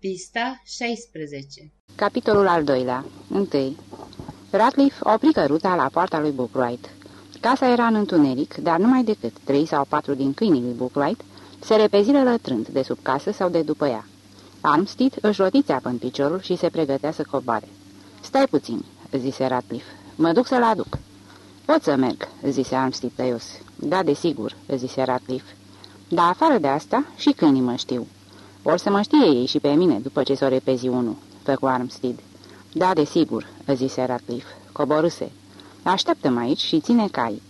Pista 16 Capitolul al doilea 1. Ratliff opri căruța la poarta lui Bookwright. Casa era în întuneric, dar numai decât trei sau patru din câinii lui Bookwright se repeziră lătrând de sub casă sau de după ea. Armstead își roti țeapă în piciorul și se pregătea să coboare. Stai puțin," zise Ratliff. Mă duc să-l aduc." Pot să merg," zise Armstead tăios. Da, desigur," zise Ratliff. Dar afară de asta și câinii mă știu." Or să mă știe ei și pe mine după ce s-o repezi unul," făcu Armstead. Da, desigur," zise Ratliff. Coborâse. Așteaptă-mă aici și ține cai."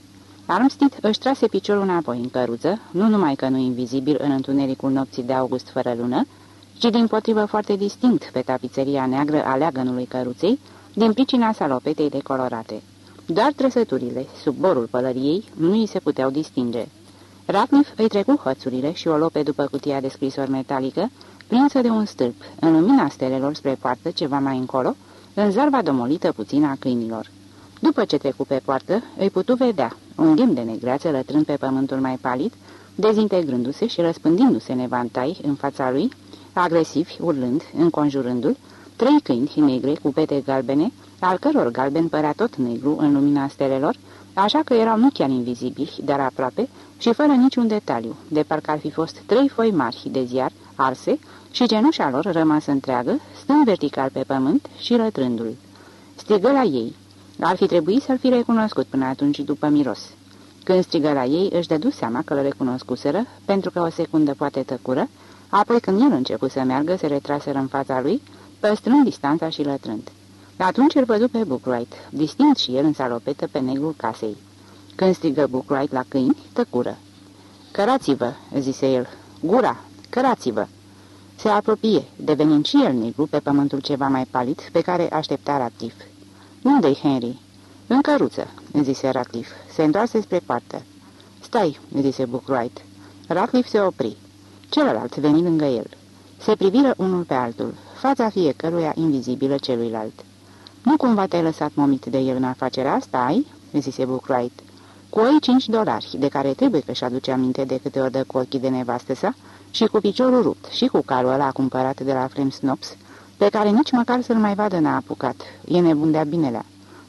Armstead își trase piciorul înapoi în căruță, nu numai că nu invizibil în întunericul nopții de august fără lună, ci din potrivă foarte distinct pe tapiseria neagră a leagănului căruței, din pricina salopetei decolorate. Doar trăsăturile, sub borul pălăriei, nu îi se puteau distinge. Ratniff îi trecu hățurile și o lope după cutia de scrisori metalică, prinsă de un stâlp, în lumina stelelor spre poartă ceva mai încolo, în zarva domolită puțin a câinilor. După ce trecu pe poartă, îi putu vedea, un ghem de negreață lătrând pe pământul mai palid, dezintegrându-se și răspândindu-se nevantai în fața lui, agresivi, urlând, înconjurându-l, trei câini negre cu pete galbene, al căror galben părea tot negru în lumina stelelor, așa că erau nu chiar invizibili, dar aproape, și fără niciun detaliu, de parcă ar fi fost trei foi mari de ziar, arse, și genușa lor rămasă întreagă, stând vertical pe pământ și lătrându-l. Strigă la ei. Ar fi trebuit să-l fi recunoscut până atunci după miros. Când strigă la ei, își dădu seama că l recunoscuseră, pentru că o secundă poate tăcură, apoi când el început să meargă, se retraseră în fața lui, păstrând distanța și lătrând. Atunci îl vădu pe Bookwright, distinct și el în salopetă pe negrul casei. Când strigă Bookwright la câini, tăcură. Cărați-vă, zise el. Gura, cărați-vă. Se apropie, devenind și el negru pe pământul ceva mai palid, pe care aștepta Ratif. Unde-i Henry?" În căruță," zise Ratliff. Se întoarse spre poartă. Stai," zise Bookwright. Ratliff se opri. Celălalt veni lângă el. Se priviră unul pe altul, fața fiecăruia invizibilă celuilalt. Nu cumva te-ai lăsat momit de el în afacerea asta, ai?" zise Bookwright. Cu oi cinci dolari, de care trebuie că-și aduce aminte de câte ori dă cu ochii de nevastă sa, și cu piciorul rupt, și cu calul ăla cumpărat de la Frem Snops, pe care nici măcar să-l mai vadă n-a apucat. E nebun de-a binelea.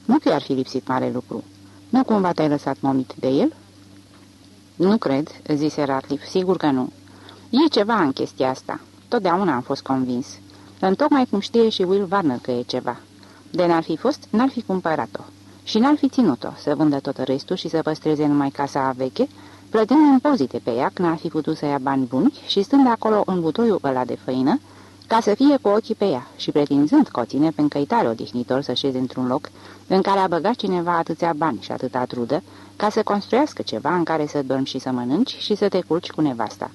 Nu că ar fi lipsit mare lucru. Nu cumva te-ai lăsat momit de el?" Nu cred," zise Ratliff, sigur că nu. E ceva în chestia asta. Totdeauna am fost convins. Întocmai cum știe și Will Warner că e ceva. De n-ar fi fost, n-ar fi cumpărat-o. Și n-ar fi ținut-o să vândă tot restul și să păstreze numai casa veche, plătind impozite pe ea, n-ar fi putut să ia bani buni și stând acolo în butoiul ăla de făină, ca să fie cu ochii pe ea și pretinzând că o ține pe încăitare odihnitor să șeze într-un loc în care a băgat cineva atâția bani și atâta trudă, ca să construiască ceva în care să dormi și să mănânci și să te culci cu nevasta.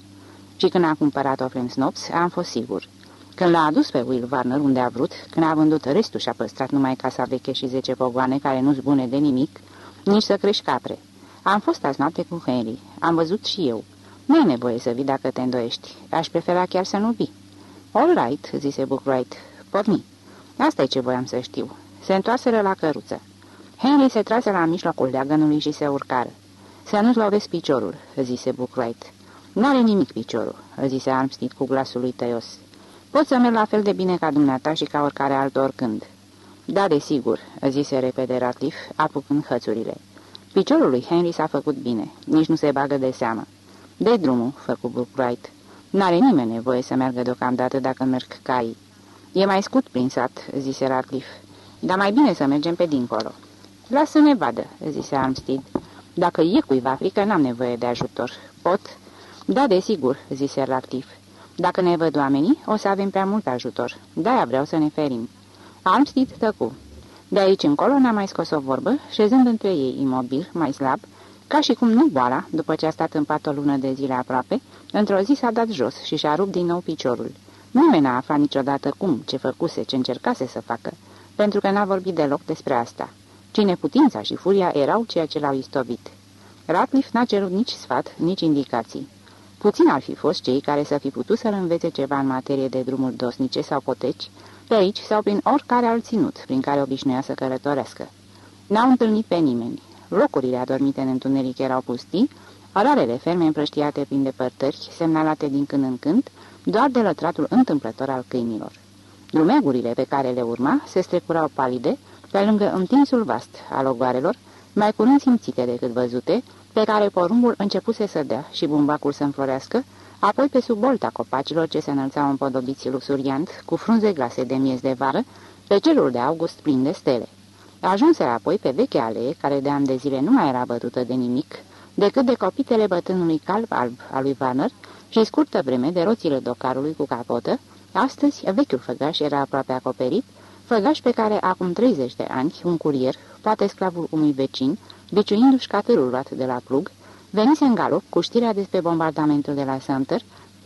Și când a cumpărat-o Flem Snops, am fost sigur. Când l-a adus pe Will Warner unde a vrut, când a vândut restul și a păstrat numai casa veche și zece pogoane care nu-s bune de nimic, nici să crești capre. Am fost azi noapte cu Henry. Am văzut și eu. Nu e nevoie să vii dacă te îndoiești. Aș prefera chiar să nu vii. All right, zise Bookwright. Porni. asta e ce voiam să știu. Se întoarseră la căruță. Henry se trase la mijlocul leagănului și se urcară. Să nu-ți lovesc piciorul, zise Bookwright. N-are nimic piciorul, zise Armstead cu glasul lui tăios. Pot să merg la fel de bine ca dumneata și ca oricare alt oricând. Da, desigur, zise repede Ratliff, apucând hățurile. Piciorul lui Henry s-a făcut bine, nici nu se bagă de seamă. De drumul, făcu Bookwright. N-are nimeni nevoie să meargă deocamdată dacă merg cai. E mai scut prin sat, zise Ratliff. Dar mai bine să mergem pe dincolo. Lasă să ne vadă, zise Armstead. Dacă e cuiva frică, n-am nevoie de ajutor. Pot? Da, desigur, zise Ratliff. Dacă ne văd oamenii, o să avem prea mult ajutor. De-aia vreau să ne ferim. Armstead tăcu. De aici încolo n-a mai scos o vorbă, șezând între ei imobil, mai slab, ca și cum nu boala, după ce a stat în pat o lună de zile aproape, într-o zi s-a dat jos și și-a rupt din nou piciorul. Nimeni n-a aflat niciodată cum, ce făcuse, ce încercase să facă, pentru că n-a vorbit deloc despre asta. Cine putința și furia erau ceea ce l-au istovit. Ratliff n-a cerut nici sfat, nici indicații. Puțin ar fi fost cei care să fi putut să-l învețe ceva în materie de drumuri dosnice sau poteci, pe aici sau prin oricare alt ținut prin care obișnuia să călătorească. N-au întâlnit pe nimeni. Locurile adormite în întuneric erau pustii, ararele ferme împrăștiate prin depărtări, semnalate din când în când, doar de lătratul întâmplător al câinilor. Lumegurile pe care le urma se strecurau palide pe lângă întinsul vast al ogoarelor, mai curând simțite decât văzute, pe care porumbul începuse să dea și bumbacul să înflorească, apoi pe sub bolta copacilor ce se înălțau împodobiți luxuriant, cu frunze glase de miez de vară, pe celul de august plin de stele. Ajunse apoi pe vechea alee, care de ani de zile nu mai era bătută de nimic, decât de copitele bătânului calb alb al lui Warner și scurtă vreme de roțile docarului cu capotă, astăzi vechiul făgaș era aproape acoperit, făgaș pe care acum 30 de ani un curier, poate sclavul unui vecin, biciuindu-și catârul luat de la plug, venise în galop cu știrea despre bombardamentul de la Sumter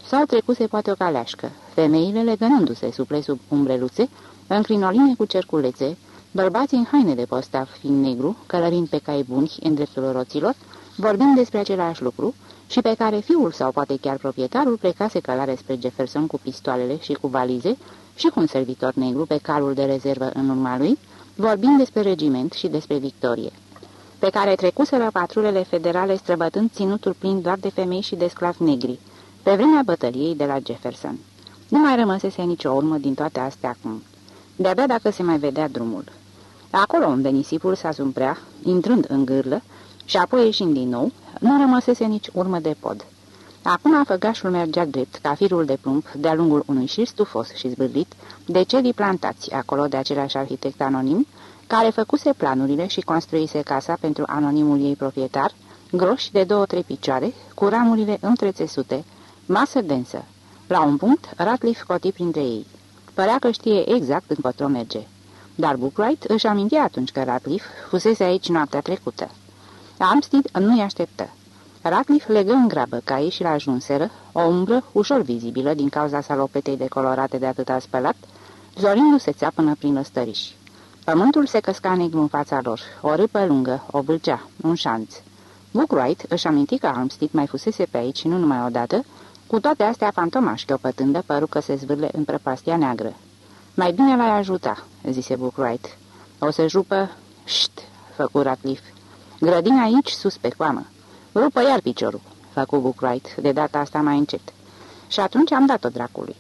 sau trecuse poate o caleașcă, femeile legănându-se suple sub umbreluțe, în crinoline cu cerculețe, bărbații în haine de postav fin negru, călărind pe cai buni în dreptul roților, vorbind despre același lucru și pe care fiul sau poate chiar proprietarul plecase călare spre Jefferson cu pistoalele și cu valize și cu un servitor negru pe calul de rezervă în urma lui, vorbind despre regiment și despre victorie pe care trecuseră patrulele federale străbătând ținutul plin doar de femei și de sclavi negri, pe vremea bătăliei de la Jefferson. Nu mai rămăsese nicio urmă din toate astea acum. De-abia dacă se mai vedea drumul. Acolo unde nisipul s-a zumprea, intrând în gârlă și apoi ieșind din nou, nu rămăsese nici urmă de pod. Acum făgașul mergea drept, ca firul de plumb, de-a lungul unui șir stufos și zbârlit, de cedii plantați acolo de același arhitect anonim, care făcuse planurile și construise casa pentru anonimul ei proprietar, groși de două-trei picioare, cu ramurile întrețesute, masă densă. La un punct, Ratliff coti printre ei. Părea că știe exact încotro merge. Dar Bookwright își amintea atunci că Ratliff fusese aici noaptea trecută. Armstead nu-i așteptă. Ratliff legă în grabă caii și la ajunseră, o umbră ușor vizibilă din cauza salopetei decolorate de atâta spălat, zorindu-se țea până prin lăstăriși. Pământul se căsca negru în fața lor, o râpă lungă, o vâlcea, un șanț. Bookwright își aminti că Armstead mai fusese pe aici nu numai odată, cu toate astea fantoma șchiopătândă păru că se zvârle în prăpastia neagră. Mai bine l-ai ajuta," zise Bookwright. O să jupă... Șt!" făcu Ratliff. Grădina aici, sus pe coamă. Rupă iar piciorul," făcu Bookwright, de data asta mai încet. Și atunci am dat-o dracului.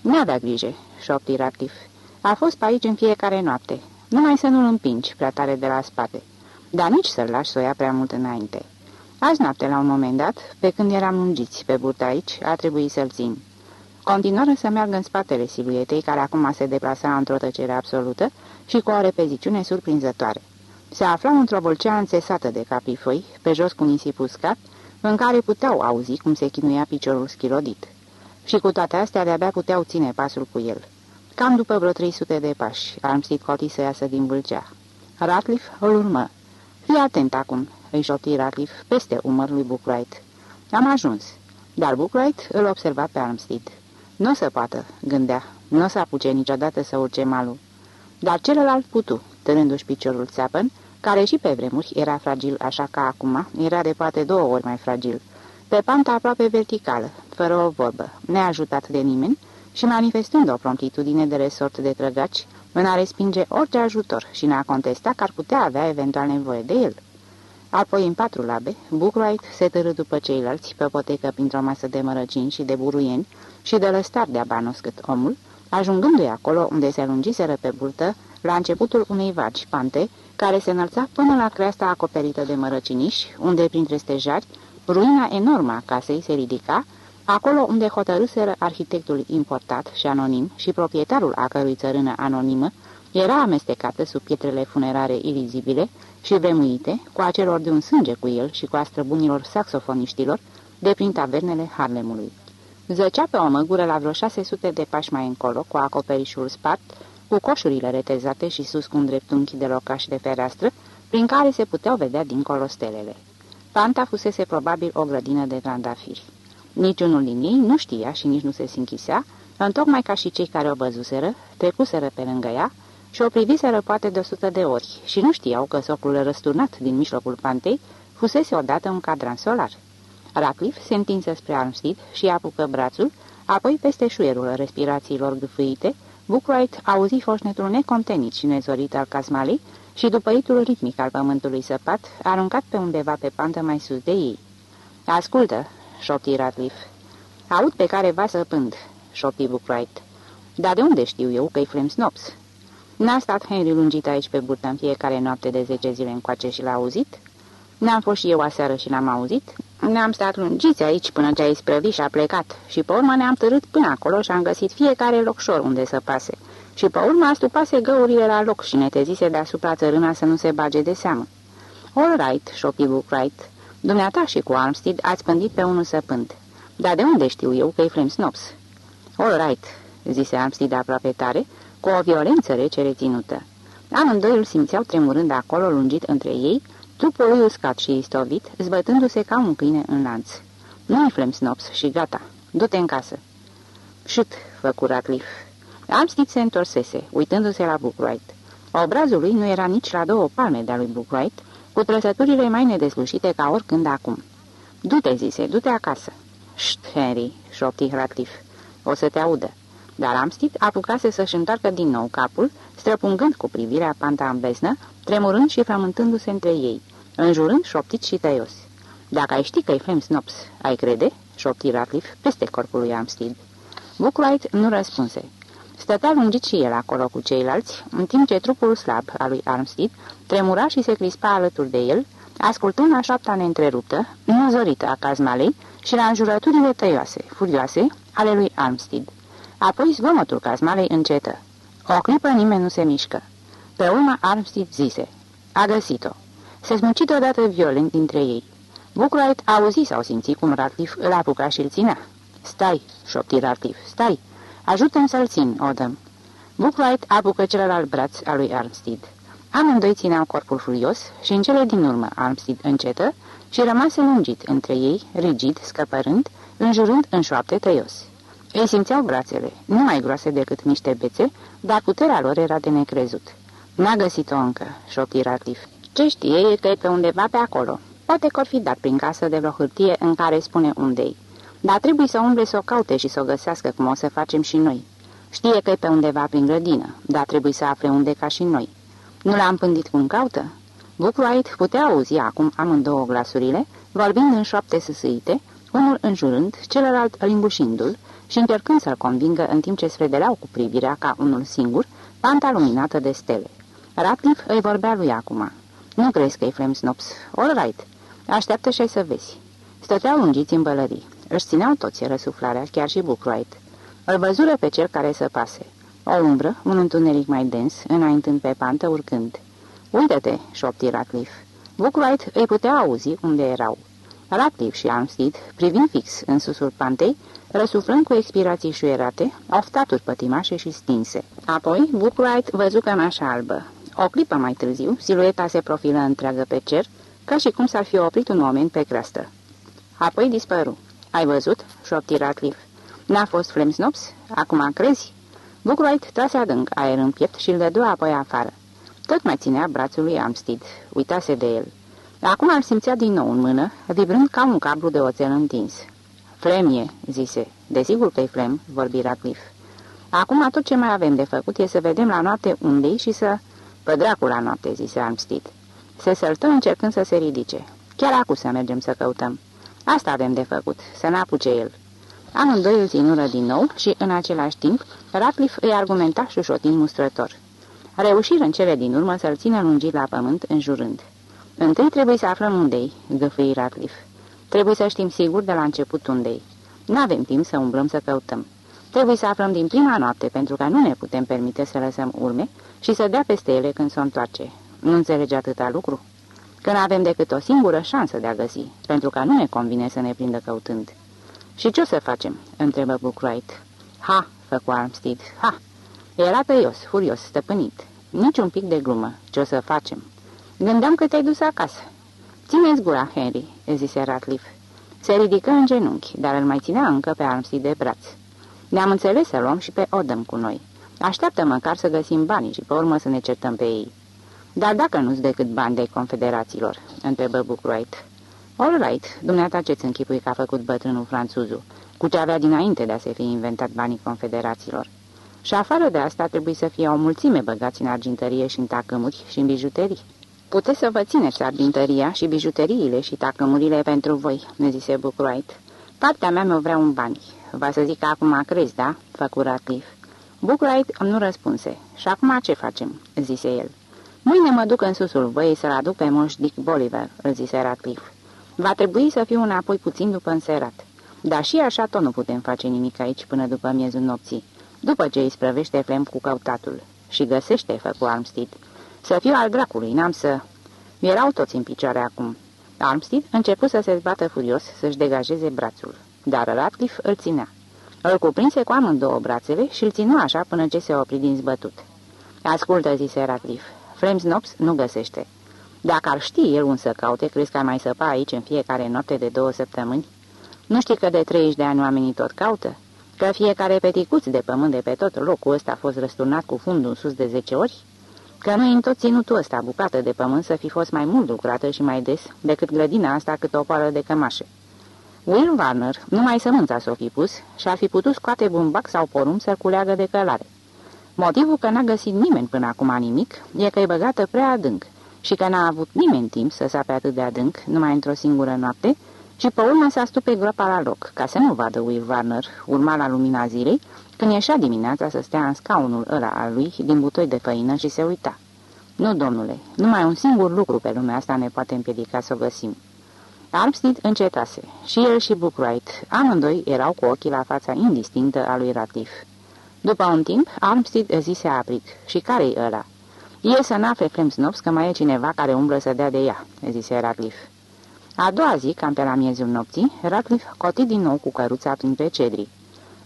N-avea grijă," șopti Ratliff. A fost pe aici în fiecare noapte. Numai să nu-l împingi prea tare de la spate, dar nici să-l lași să o ia prea mult înainte. Azi noapte, la un moment dat, pe când eram lungiți pe burtă aici, a trebuit să-l țin. Continuară să meargă în spatele siluetei, care acum se deplasa într-o tăcere absolută și cu o repeziciune surprinzătoare. Se afla într-o vâlcea înțesată de capifoi, pe jos cu nisip uscat, în care puteau auzi cum se chinuia piciorul schilodit. Și cu toate astea de-abia puteau ține pasul cu el. Cam după vreo 300 de pași, Armstead coti să iasă din vâlcea. Ratliff îl urmă. Fii atent acum, îi șopti Ratliff peste umărul lui Bookwright. Am ajuns, dar Bookwright îl observa pe Armstead. Nu o să poată, gândea, nu o să apuce niciodată să urce malul. Dar celălalt putu, târându-și piciorul țeapăn, care și pe vremuri era fragil așa ca acum, era de poate două ori mai fragil, pe panta aproape verticală, fără o vorbă, neajutat de nimeni, și manifestând o promptitudine de resort de trăgaci în a respinge orice ajutor și în a contesta că ar putea avea eventual nevoie de el. Apoi, în patru labe, Bookwright se târâ după ceilalți pe potecă printr-o masă de mărăcini și de buruieni și de lăstar de abanos cât omul, ajungându-i acolo unde se lungiseră pe burtă, la începutul unei vagi pante, care se înălța până la creasta acoperită de mărăciniși, unde, printre stejari, ruina enormă a casei se ridica, Acolo unde hotărâseră arhitectul importat și anonim și proprietarul a cărui țărână anonimă era amestecată sub pietrele funerare ilizibile și vremuite cu acelor de un sânge cu el și cu a străbunilor saxofoniștilor de prin tavernele Harlemului. Zăcea pe o măgură la vreo 600 de pași mai încolo, cu acoperișul spart, cu coșurile retezate și sus cu un dreptunghi de locaș de fereastră, prin care se puteau vedea dincolo stelele. Panta fusese probabil o grădină de trandafiri. Niciunul din ei nu știa și nici nu se sinchisea, întocmai ca și cei care o văzuseră, trecuseră pe lângă ea și o priviseră poate de o sută de ori și nu știau că socul răsturnat din mijlocul pantei fusese odată un cadran solar. Ratcliffe se întinse spre Armstead și apucă brațul, apoi peste șuierul respirațiilor gâfâite, Bookwright auzi foșnetul necontenit și nezorit al casmalei și după itul ritmic al pământului săpat, aruncat pe undeva pe pantă mai sus de ei. Ascultă, șopti Ratliff. Aud pe care va să pând. șopti Buckwright. Dar de unde știu eu că-i Flem Snops? N-a stat Henry lungit aici pe burtă în fiecare noapte de zece zile încoace și l-a auzit? N-am fost și eu aseară și l-am auzit? Ne-am stat lungiți aici până ce a isprăvit și a plecat și pe urmă ne-am târât până acolo și am găsit fiecare locșor unde să pase. Și pe urmă astupase găurile la loc și netezise deasupra țărâna să nu se bage de seamă. All right, șopi Buckwright. Dumneata și cu Armstead ați pândit pe unul săpânt. Dar de unde știu eu că e Flem Snops? All right, zise Armstead aproape tare, cu o violență rece reținută. Amândoi îl simțeau tremurând acolo lungit între ei, trupul lui uscat și istovit, zbătându-se ca un câine în lanț. Nu-i Flem Snops și gata, du-te în casă. Șut, făcu Ratliff. Armstead se întorsese, uitându-se la Bookwright. Obrazul lui nu era nici la două palme de-a lui Bookwright, cu trăsăturile mai nedeslușite ca oricând acum. Du-te, zise, du-te acasă. Șt, Henry, șopti Ratliff, o să te audă. Dar Amstead apucase să-și întoarcă din nou capul, străpungând cu privirea panta în beznă, tremurând și frământându-se între ei, înjurând șoptit și tăios. Dacă ai ști că-i Flem Snops, ai crede?" șopti Ratliff peste corpul lui Amstead. Bookwright nu răspunse. Stătea lungit și el acolo cu ceilalți, în timp ce trupul slab al lui Armstead tremura și se crispa alături de el, ascultând la șapta neîntreruptă, năzorită a cazmalei și la înjurăturile tăioase, furioase, ale lui Armstead. Apoi zgomotul cazmalei încetă. O clipă nimeni nu se mișcă. Pe urmă Armstead zise, a găsit-o. Se smucit odată violent dintre ei. Buckwright auzi sau simți cum Ratliff îl apuca și îl ținea. Stai, șopti Ratliff, stai. Ajută-mi să-l țin, Odăm. Buckwright apucă celălalt braț al lui Armstead. Amândoi țineau corpul furios și în cele din urmă Armstead încetă și rămase lungit între ei, rigid, scăpărând, înjurând în șoapte tăios. Ei simțeau brațele, nu mai groase decât niște bețe, dar puterea lor era de necrezut. N-a găsit-o încă, șopti Ratliff. Ce știe e că e pe undeva pe acolo. Poate că fi dat prin casă de vreo hârtie în care spune unde-i. Dar trebuie să umble să o caute și să o găsească cum o să facem și noi. Știe că e pe undeva prin grădină, dar trebuie să afle unde ca și noi. Nu l-am pândit cum caută? Bookwright putea auzi acum amândouă glasurile, vorbind în șoapte sâsâite, unul înjurând, celălalt limbușindu-l și încercând să-l convingă în timp ce sfredeleau cu privirea ca unul singur, panta luminată de stele. Ratliff îi vorbea lui acum. Nu crezi că e Flem Snops? All right. Așteaptă și să vezi. Stăteau lungiți în bălării. Își țineau toți răsuflarea, chiar și Bookwright. Îl văzură pe cel care să pase. O umbră, un întuneric mai dens, înaintând pe pantă, urcând. Uită-te, șopti Ratliff. Bookwright îi putea auzi unde erau. Ratliff și Armstead, privind fix în susul pantei, răsuflând cu expirații șuierate, oftaturi pătimașe și stinse. Apoi, Bookwright văzu cămașa albă. O clipă mai târziu, silueta se profilă întreagă pe cer, ca și cum s-ar fi oprit un moment pe creastă. Apoi dispăru. Ai văzut?" șopti Ratliff. N-a fost Flemsnops? Acum crezi?" Bookwright trase adânc aer în piept și îl dădu apoi afară. Tot mai ținea brațul lui Amstead. Uitase de el. Acum îl simțea din nou în mână, vibrând ca un cablu de oțel întins. Flemie, zise. Desigur că-i Flem, vorbi Ratliff. Acum tot ce mai avem de făcut e să vedem la noapte unde și să... Pe dracu la noapte, zise Armstead. Se săltă încercând să se ridice. Chiar acum să mergem să căutăm. Asta avem de făcut, să n-apuce el. Amândoi îl ținură din nou și, în același timp, Ratliff îi argumenta șușotind mustrător. Reușiră în cele din urmă să-l țină lungit la pământ, înjurând. Întâi trebuie să aflăm unde-i, gâfâi Ratliff. Trebuie să știm sigur de la început unde-i. N-avem timp să umblăm să căutăm. Trebuie să aflăm din prima noapte, pentru că nu ne putem permite să lăsăm urme și să dea peste ele când se întoarce. Nu înțelege atâta lucru? Că nu avem decât o singură șansă de a găsi, pentru că nu ne convine să ne prindă căutând. Și ce o să facem?" întrebă Bookwright. Ha!" făcu Armstead. Ha!" Era tăios, furios, stăpânit. Nici un pic de glumă. Ce o să facem?" Gândeam că te-ai dus acasă." Țineți gura, Henry," zise Ratliff. Se ridică în genunchi, dar îl mai ținea încă pe Armstead de braț. Ne-am înțeles să luăm și pe Odăm cu noi. Așteaptă măcar să găsim banii și pe urmă să ne certăm pe ei." Dar dacă nu-ți decât bani de confederaților?" întrebă Bookwright. All right, dumneata ce-ți închipui că a făcut bătrânul franțuzul, cu ce avea dinainte de a se fi inventat banii confederaților. Și afară de asta trebuie să fie o mulțime băgați în argintărie și în tacâmuri și în bijuterii. Puteți să vă țineți argintăria și bijuteriile și tacămurile pentru voi, ne zise Bookwright. Partea mea mi-o vrea un bani. Va să zic că acum crezi, da?" făcu Ratliff. Bucurite nu răspunse. Și acum ce facem?" zise el. Mâine mă duc în susul văii să-l aduc pe moș Dick Bolivar," îl zise Ratliff. Va trebui să fiu înapoi puțin după înserat. Dar și așa tot nu putem face nimic aici până după miezul nopții, după ce îi sprăvește Flem cu căutatul. Și găsește, făcu Armstead. Să fiu al dracului, n-am să... Erau toți în picioare acum. Armstead începu să se zbată furios, să-și degajeze brațul, dar Ratcliffe îl ținea. Îl cuprinse cu amândouă brațele și îl ținu așa până ce se opri din zbătut. Ascultă, zise Ratcliffe, Flemsnops nu găsește. Dacă ar ști el un să caute, crezi că ar mai săpa aici în fiecare noapte de două săptămâni? Nu știi că de 30 de ani oamenii tot caută? Că fiecare peticuț de pământ de pe tot locul ăsta a fost răsturnat cu fundul sus de 10 ori? Că nu în tot ținutul ăsta, bucată de pământ, să fi fost mai mult lucrată și mai des decât grădina asta cât o poară de cămașe. Will Warner, numai sămânța s-o fi pus și ar fi putut scoate bumbac sau porum să culeagă de călare. Motivul că n-a găsit nimeni până acum nimic e că e băgată prea adânc și că n-a avut nimeni timp să sape atât de adânc, numai într-o singură noapte, și pe urmă să astupe groapa la loc, ca să nu vadă Will Warner, urma la lumina zilei, când ieșea dimineața să stea în scaunul ăla al lui din butoi de făină și se uita. Nu, domnule, numai un singur lucru pe lumea asta ne poate împiedica să o găsim. Armstead încetase. Și el și Bookwright, amândoi erau cu ochii la fața indistinctă a lui Ratif. După un timp, Armstead zise aprig. Și care-i ăla? E să n-afle Flemsnops că mai e cineva care umblă să dea de ea, zise Radcliffe. A doua zi, cam pe la miezul nopții, Radcliffe coti din nou cu căruța printre cedrii.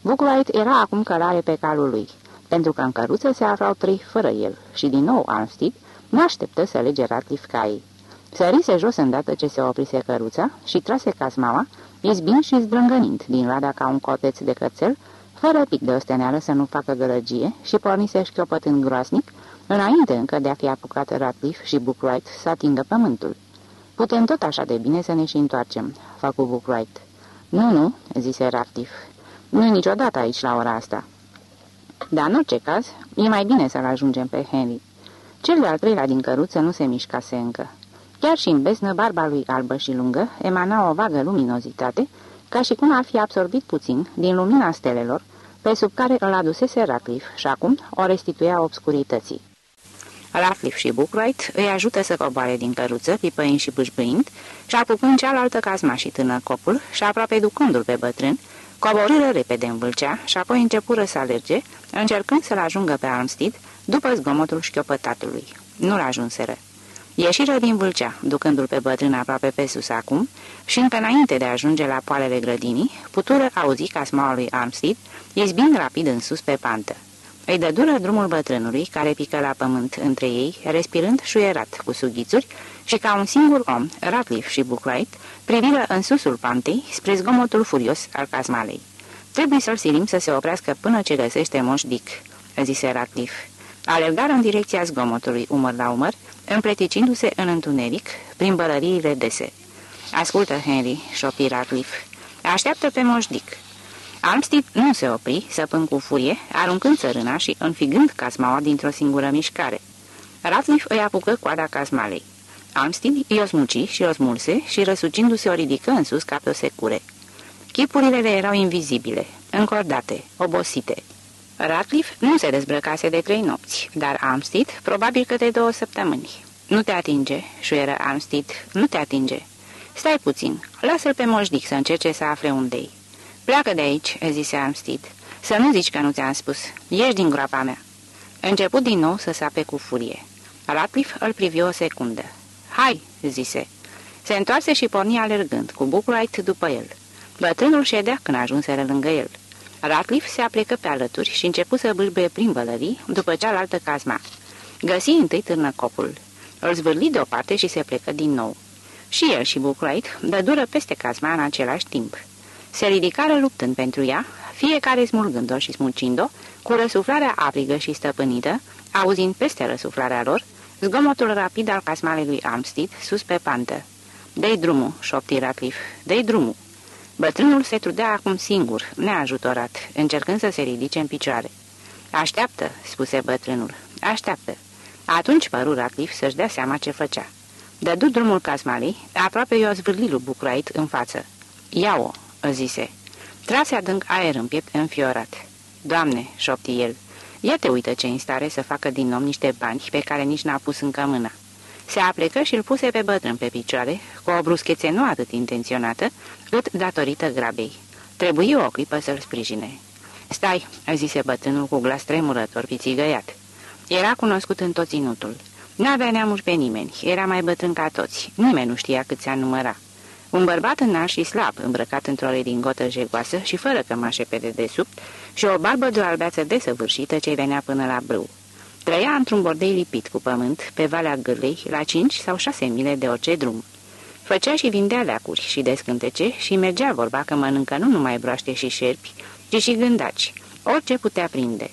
Buckwright era acum călare pe calul lui, pentru că în căruță se aflau trei fără el și din nou Armstead nu așteptă să lege Radcliffe caii. Sărise jos îndată ce se oprise căruța și trase casmaua, izbind și zdrângănind din lada ca un coteț de cățel, fără pic de osteneală să nu facă gălăgie și pornise șchiopătând groasnic, înainte încă de a fi apucat Radcliffe și Bookwright să atingă pământul. Putem tot așa de bine să ne și întoarcem, facu Bookwright. Nu, nu, zise Radcliffe. Nu niciodată aici la ora asta. Dar în orice caz, e mai bine să-l ajungem pe Henry. Cel de-al treilea din căruță nu se mișcase încă. Chiar și în beznă, barba lui albă și lungă emana o vagă luminozitate, ca și cum ar fi absorbit puțin din lumina stelelor, pe sub care îl adusese Ratcliffe și acum o restituia obscurității. Ratcliffe și Bookwright îi ajută să coboare din căruță, pipăind și bâșbâind, și apucând cealaltă cazma și tână copul și aproape ducându-l pe bătrân, coborâră repede în vâlcea și apoi începură să alerge, încercând să-l ajungă pe Armstead după zgomotul șchiopătatului. Nu-l ajunseră. Ieșiră din vâlcea, ducându-l pe bătrân aproape pe sus acum, și încă înainte de a ajunge la poalele grădinii, putură auzi casmaua lui Armstead, izbind rapid în sus pe pantă. Îi dă dură drumul bătrânului, care pică la pământ între ei, respirând șuierat cu sughițuri, și ca un singur om, Ratliff și Bookwright, priviră în susul pantei spre zgomotul furios al casmalei. Trebuie să-l silim să se oprească până ce găsește Moș Dick, zise Ratliff. Alergară în direcția zgomotului, umăr la umăr, împleticindu-se în întuneric, prin bălăriile dese. Ascultă, Henry, șopi Ratliff. Așteaptă pe Moș Dick. Armstead nu se opri, săpând cu furie, aruncând țărâna și înfigând casmaua dintr-o singură mișcare. Ratliff îi apucă coada casmalei. Armstead i-o smuci și o smulse și răsucindu-se o ridică în sus ca pe o secure. Chipurile le erau invizibile, încordate, obosite. Ratcliffe nu se dezbrăcase de trei nopți, dar Armstead probabil că de două săptămâni. Nu te atinge, șuieră Armstead, nu te atinge. Stai puțin, lasă-l pe moșdic să încerce să afle unde-i. Pleacă de aici, zise Armstead. Să nu zici că nu ți-am spus. Ieși din groapa mea. Început din nou să sape cu furie. Ratcliffe îl privi o secundă. Hai, zise. Se întoarse și porni alergând, cu Buckwright după el. Bătrânul ședea când ajunseră lângă el. Ratcliffe se aplecă pe alături și începu să bâlbâie prin bălării după cealaltă cazma. Găsi întâi târnăcopul. Îl zvârli deoparte și se plecă din nou. Și el și Buckwright dă dură peste cazma în același timp. Se ridicară luptând pentru ea, fiecare smulgând-o și smulcind-o, cu răsuflarea aprigă și stăpânită, auzind peste răsuflarea lor, zgomotul rapid al casmalei lui Armstead sus pe pantă. Dei drumul, șopti Ratcliffe, dei drumul. Bătrânul se trudea acum singur, neajutorat, încercând să se ridice în picioare. Așteaptă, spuse bătrânul, așteaptă. Atunci păru Ratcliffe să-și dea seama ce făcea. Dădu drumul casmalei, aproape i-o zvârli lui Bucrait în față. Ia-o, zise. Trase adânc aer în piept înfiorat. Doamne, șopti el, ia te uită ce în stare să facă din om niște bani pe care nici n-a pus încă mâna. Se aplecă și îl puse pe bătrân pe picioare, cu o bruschețe nu atât intenționată, cât datorită grabei. Trebuie o clipă să-l sprijine. Stai, zise bătrânul cu glas tremurător, pițigăiat. Era cunoscut în tot ținutul. N-avea neamuri pe nimeni, era mai bătrân ca toți, nimeni nu știa cât se număra. Un bărbat înalt și slab, îmbrăcat într-o redingotă jegoasă și fără cămașe pe dedesubt și o barbă de o albeață desăvârșită ce venea până la brâu. Trăia într-un bordei lipit cu pământ, pe Valea Gârlei, la cinci sau șase mile de orice drum. Făcea și vindea leacuri și descântece și mergea vorba că mănâncă nu numai broaște și șerpi, ci și gândaci, orice putea prinde.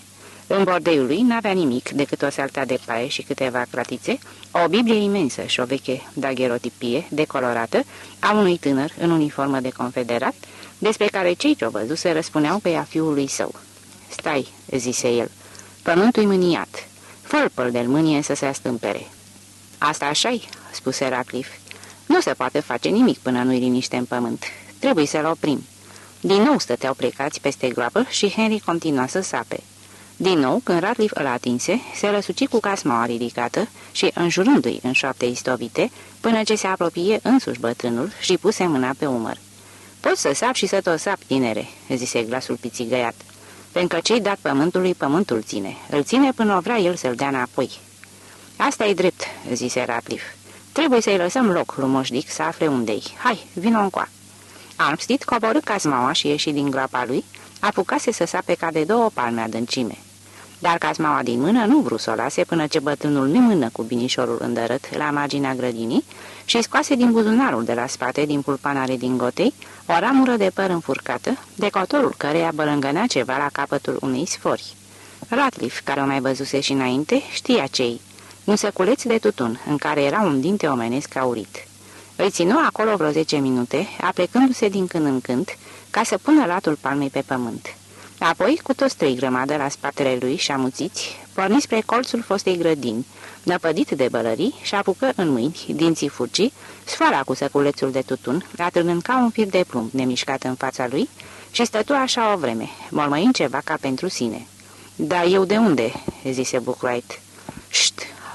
În bordeiul lui n-avea nimic decât o salta de paie și câteva cratițe, o Biblie imensă și o veche daguerotipie decolorată a unui tânăr în uniformă de confederat, despre care cei ce-o văzut se răspuneau că ea fiului său. Stai," zise el, pământul-i mâniat, fă de mânie să se astâmpere." Asta așa-i," spuse Raclif. Nu se poate face nimic până nu-i liniște în pământ. Trebuie să-l oprim." Din nou stăteau plecați peste groapă și Henry continua să sape. Din nou, când Radcliffe îl atinse, se răsuci cu casmaua ridicată și înjurându-i în șapte istovite, până ce se apropie însuși bătrânul și puse mâna pe umăr. Poți să sap și să tot sap, tinere," zise glasul pițigăiat. Pentru că cei dat pământului, pământul ține. Îl ține până o vrea el să-l dea înapoi." Asta e drept," zise Radcliffe. Trebuie să-i lăsăm loc, lumoșdic, să afle unde-i. Hai, vină încoa." Armstead coborâ casmaua și ieși din groapa lui, apucase să sape ca de două palme adâncime dar casmaua din mână nu vrut să o lase până ce bătrânul nemână cu binișorul îndărât la marginea grădinii și scoase din buzunarul de la spate, din pulpanare din gotei, o ramură de păr înfurcată, decotorul căreia bălângănea ceva la capătul unei sfori. Ratliff, care o mai văzuse și înainte, știa cei. Un săculeț de tutun, în care era un dinte omenesc aurit. Îi ținu acolo vreo zece minute, aplecându-se din când în când, ca să pună latul palmei pe pământ. Apoi, cu toți trei grămadă la spatele lui și amuțiți, porni spre colțul fostei grădini, năpădit de bălării și apucă în mâini, dinții furcii, sfoara cu săculețul de tutun, atârnând ca un fir de plumb nemișcat în fața lui și stătu așa o vreme, mormăind ceva ca pentru sine. Da, eu de unde?" zise Buckwright.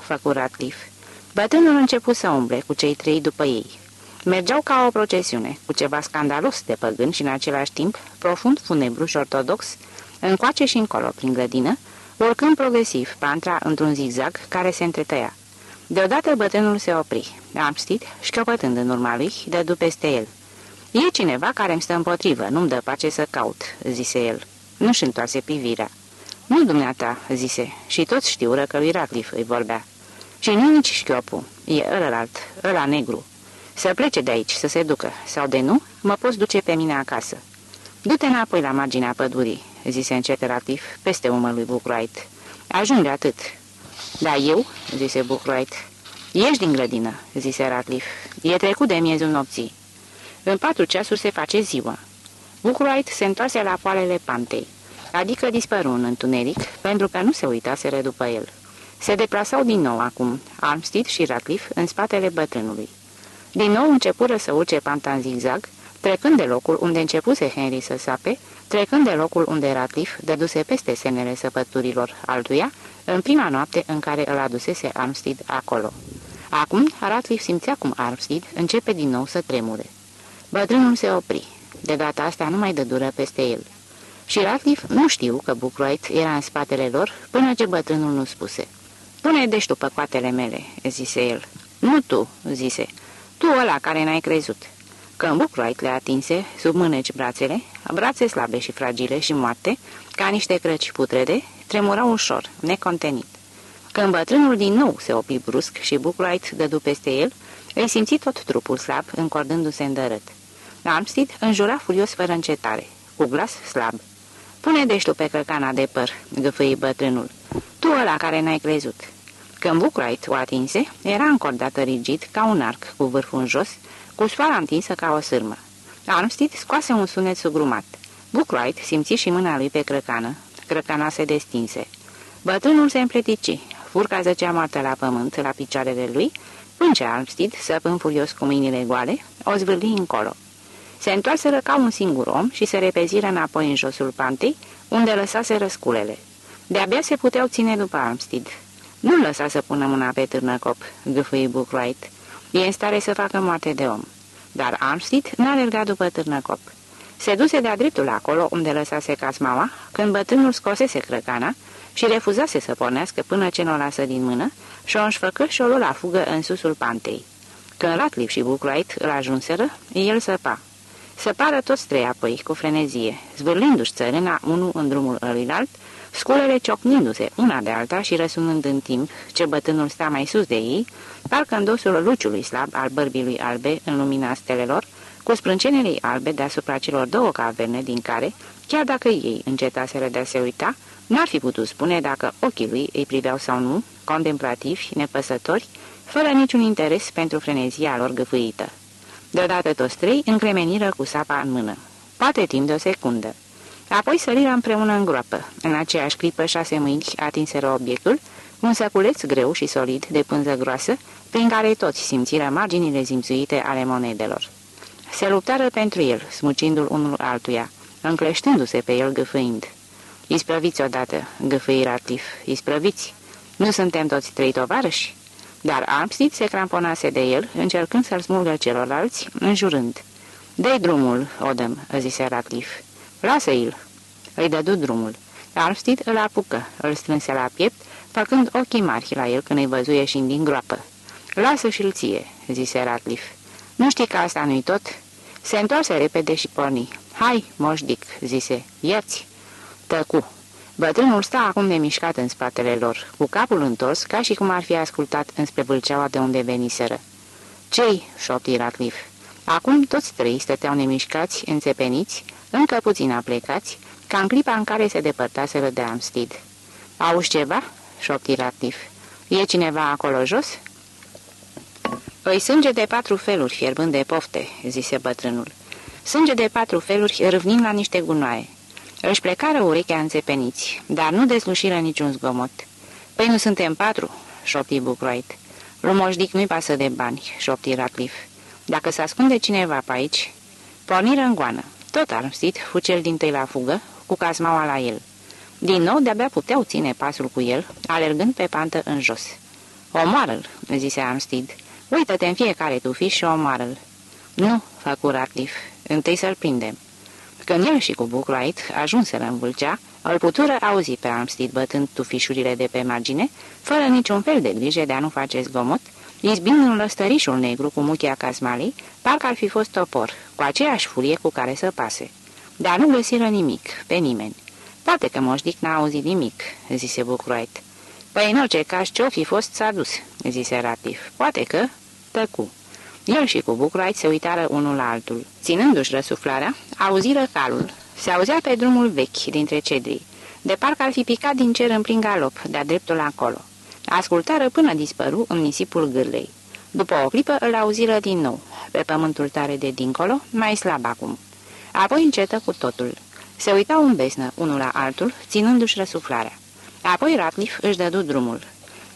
Șt!" făcu Ratliff. Bătânul început să umble cu cei trei după ei. Mergeau ca o procesiune, cu ceva scandalos de păgân și în același timp profund funebru și ortodox, încoace și încolo prin grădină, urcând progresiv pantra într-un zigzag care se întretăia. Deodată bătrânul se opri. Amstit, șchiopătând în urma lui, dădu peste el. E cineva care îmi stă împotrivă, nu-mi dă pace să caut," zise el. Nu-și întoarse privirea. Nu dumneata," zise, și toți știură că lui Raclif îi vorbea. Și nu nici șchiopul, e ălălalt, ăla negru." Să plece de aici, să se ducă, sau de nu, mă poți duce pe mine acasă. Du-te înapoi la marginea pădurii, zise înceterativ, peste umărul lui Bucroait. Ajunge atât. Da, eu, zise Bucroait. Ieși din grădină, zise Ratliff. E trecut de miezul nopții. În patru ceasuri se face ziua. Bucroait se întoarse la poalele pantei, adică dispăru în întuneric, pentru că nu se uitaseră după el. Se deplasau din nou acum, Armstead și Ratliff în spatele bătrânului. Din nou începură să urce panta în zigzag, trecând de locul unde începuse Henry să sape, trecând de locul unde Ratliff dăduse peste semnele săpăturilor altuia, în prima noapte în care îl adusese Armstead acolo. Acum, Ratliff simțea cum Armstead începe din nou să tremure. Bătrânul se opri. De data asta nu mai dă dură peste el. Și Ratliff nu știu că Bucroit era în spatele lor până ce bătrânul nu spuse. Pune dești pe coatele mele," zise el. Nu tu," zise. Tu ăla care n-ai crezut. Când Bucroait le atinse, sub mâneci brațele, brațe slabe și fragile și moarte, ca niște crăci putrede, tremurau ușor, necontenit. Când bătrânul din nou se opi brusc și Bucroait dădu peste el, îi simți tot trupul slab, încordându-se îndărât. Armstead înjura furios fără încetare, cu glas slab. Pune deștu pe căcana de păr, gâfâi bătrânul. Tu ăla care n-ai crezut. Când Bucroait o atinse, era încordată rigid ca un arc cu vârful în jos, cu soara întinsă ca o sârmă. Armstead scoase un sunet sugrumat. Bucroait simți și mâna lui pe crăcană. Crăcana se destinse. Bătrânul se împletici. Furca zăcea moartă la pământ, la picioarele lui, până ce Armstead, săpând furios cu mâinile goale, o zvârli încolo. Se întoarseră ca un singur om și se repeziră înapoi în josul pantei, unde lăsase răsculele. De-abia se puteau ține după Armstead. Nu-l lăsa să pună mâna pe târnăcop, gâfâi Bookwright. E în stare să facă moarte de om. Dar Armstead n-a alergat după târnăcop. Se duse de-a dreptul acolo unde lăsase casmaua, când bătrânul scosese crăcana și refuzase să pornească până ce nu o lasă din mână și o înșfăcă și o la fugă în susul pantei. Când Ratliff și Bucroait îl ajunseră, el săpa. Săpară toți trei apoi, cu frenezie, zvârlindu-și țărâna unul în drumul ăluilalt, sculele ciocnindu-se una de alta și răsunând în timp ce bătânul sta mai sus de ei, parcă în dosul luciului slab al bărbii lui albe în lumina stelelor, cu sprâncenele albe deasupra celor două caverne din care, chiar dacă ei încetaseră de a se uita, n-ar fi putut spune dacă ochii lui îi priveau sau nu, contemplativi, nepăsători, fără niciun interes pentru frenezia lor găfâită. Deodată toți trei încremeniră cu sapa în mână, poate timp de o secundă. Apoi săriră împreună în groapă. În aceeași clipă șase mâini atinseră obiectul, un săculeț greu și solid de pânză groasă, prin care toți simțiră marginile zimțuite ale monedelor. Se luptară pentru el, smucindu-l unul altuia, încleștându-se pe el gâfâind. Isprăviți odată, gâfâi Ratif, isprăviți. Nu suntem toți trei tovarăși?" Dar Armstead se cramponase de el, încercând să-l smulgă celorlalți, înjurând. Dă-i drumul, Odăm," zise Ratliff. Lasă-i-l." Îi dădu drumul. Armstead îl apucă, îl strânse la piept, făcând ochii mari la el când îi văzu ieșind din groapă. Lasă și-l ție," zise Ratliff. Nu știi că asta nu-i tot?" Se întoarse repede și porni. Hai, moșdic," zise, ierți." Tăcu. Bătrânul sta acum nemișcat în spatele lor, cu capul întors, ca și cum ar fi ascultat înspre vâlceaua de unde veniseră. Cei?" șopti Ratliff. Acum toți trei stăteau nemișcați, înțepeniți, încă puțin aplecați, ca în clipa în care se depărtaseră de Amstid. Auzi ceva?" șopti Ratliff. E cineva acolo jos?" Îi sânge de patru feluri, fierbând de pofte," zise bătrânul. Sânge de patru feluri, râvnind la niște gunoaie. Își plecară urechea înțepeniți, dar nu deslușiră niciun zgomot. Păi nu suntem patru?" șopti Bucroit. Lumoșdic nu-i pasă de bani," șopti Ratliff. Dacă se ascunde cineva pe aici..." Porniră în goană. Tot armstit fu cel din tâi la fugă, cu casmaua la el. Din nou, de-abia puteau ține pasul cu el, alergând pe pantă în jos. Omoară-l," zise Armstead. Uită-te în fiecare tufiș și omoară-l." Nu," făcu Ratliff, întâi să-l prindem." Când el și cu Bucroait ajunseră în vâlcea, îl putură auzi pe Armstead bătând tufișurile de pe margine, fără niciun fel de grijă de a nu face zgomot, izbind un lăstărișul negru cu muchia casmalei, parcă ar fi fost topor, cu aceeași furie cu care să pase. Dar nu găsiră nimic, pe nimeni. Poate că moșdic n-a auzit nimic, zise Bucroait. Păi în orice caz ce-o fi fost s-a dus, zise Ratif. Poate că... Tăcu. El și cu Bucroait se uitară unul la altul. Ținându-și răsuflarea, auziră calul. Se auzea pe drumul vechi dintre cedrii, de parcă ar fi picat din cer în plin galop, de-a dreptul acolo. Ascultară până dispăru în nisipul gârlei. După o clipă îl auziră din nou, pe pământul tare de dincolo, mai slab acum. Apoi încetă cu totul. Se uitau în besnă, unul la altul, ținându-și răsuflarea. Apoi Ratliff își dădu drumul.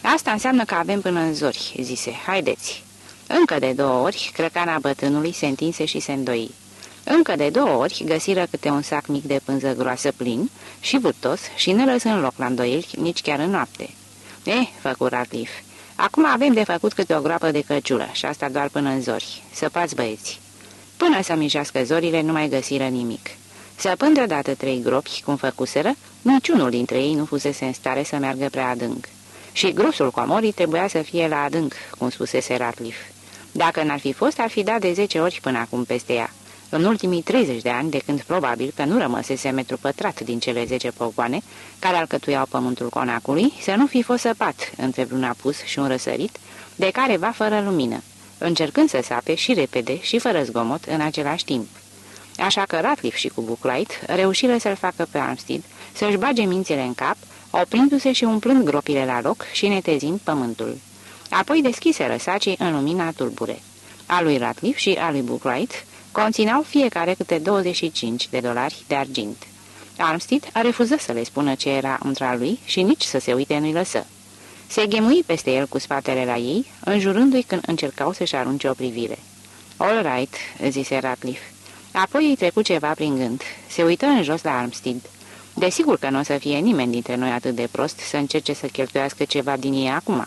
Asta înseamnă că avem până în zori," zise. Haideți!" Încă de două ori, crăcana bătrânului se întinse și se îndoi. Încă de două ori găsiră câte un sac mic de pânză groasă plin și vârtos și ne lăsând loc la îndoieli nici chiar în noapte. Eh, făcu Ratliff, acum avem de făcut câte o groapă de căciulă și asta doar până în zori. Săpați băieți. Până să mijească zorile nu mai găsiră nimic. Săpând deodată trei gropi, cum făcuseră, niciunul dintre ei nu fusese în stare să meargă prea adânc. Și grosul comorii trebuia să fie la adânc, cum spusese Ratliff. Dacă n-ar fi fost, ar fi dat de zece ori până acum peste ea. În ultimii 30 de ani, de când probabil că nu rămăsese metru pătrat din cele zece pogoane care alcătuiau pământul conacului, să nu fi fost săpat între vreun apus și un răsărit, de care va fără lumină, încercând să sape și repede și fără zgomot în același timp. Așa că Ratliff și cu Buclight reușiră să-l facă pe Armstead să-și bage mințile în cap, oprindu-se și umplând gropile la loc și netezind pământul. Apoi deschise răsacii în lumina tulbure. A lui Ratliff și a lui Buclight conțineau fiecare câte 25 de dolari de argint. Armstead a refuzat să le spună ce era între lui și nici să se uite nu-i lăsă. Se ghemui peste el cu spatele la ei, înjurându-i când încercau să-și arunce o privire. All right," zise Ratliff. Apoi îi trecu ceva prin gând. Se uită în jos la Armstead. Desigur că nu o să fie nimeni dintre noi atât de prost să încerce să cheltuiască ceva din ei acum.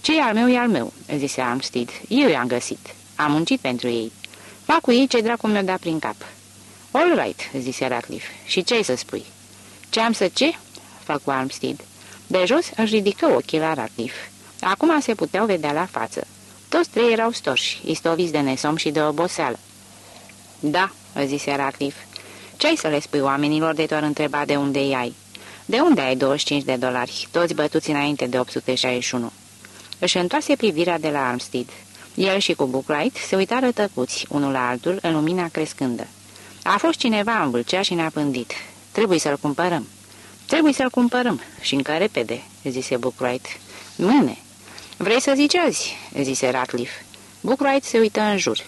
Ce e al meu e al meu, zise Armstead. Eu i-am găsit. Am muncit pentru ei. Fac cu ei ce dracu mi-o dat prin cap. All right, zise Ratliff. Și ce ai să spui? Ce am să ce? Făcu Armstead. De jos își ridică ochii la Ratliff. Acum se puteau vedea la față. Toți trei erau storși, istoviți de nesom și de oboseală. Da, zise Ratliff. Ce ai să le spui oamenilor de doar întreba de unde ai? De unde ai 25 de dolari, toți bătuți înainte de 861? Își întoarse privirea de la Armstead. El și cu Bookwright se uitară tăcuți, unul la altul, în lumina crescândă. A fost cineva în vâlcea și ne-a pândit. Trebuie să-l cumpărăm. Trebuie să-l cumpărăm și încă repede, zise Bookwright. Mâine. Vrei să zici azi, zise Ratliff. Bookwright se uită în jur.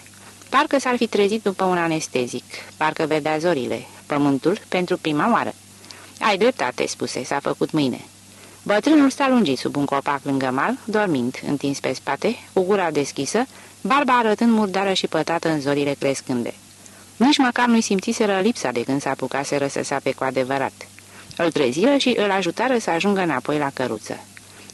Parcă s-ar fi trezit după un anestezic, parcă vedea zorile, pământul, pentru prima oară. Ai dreptate, spuse, s-a făcut mâine. Bătrânul sta lungit sub un copac lângă mal, dormind, întins pe spate, cu gura deschisă, barba arătând murdară și pătată în zorile crescânde. Nici măcar nu-i simțiseră lipsa de când s-apucaseră să sape cu adevărat. Îl treziră și îl ajutară să ajungă înapoi la căruță.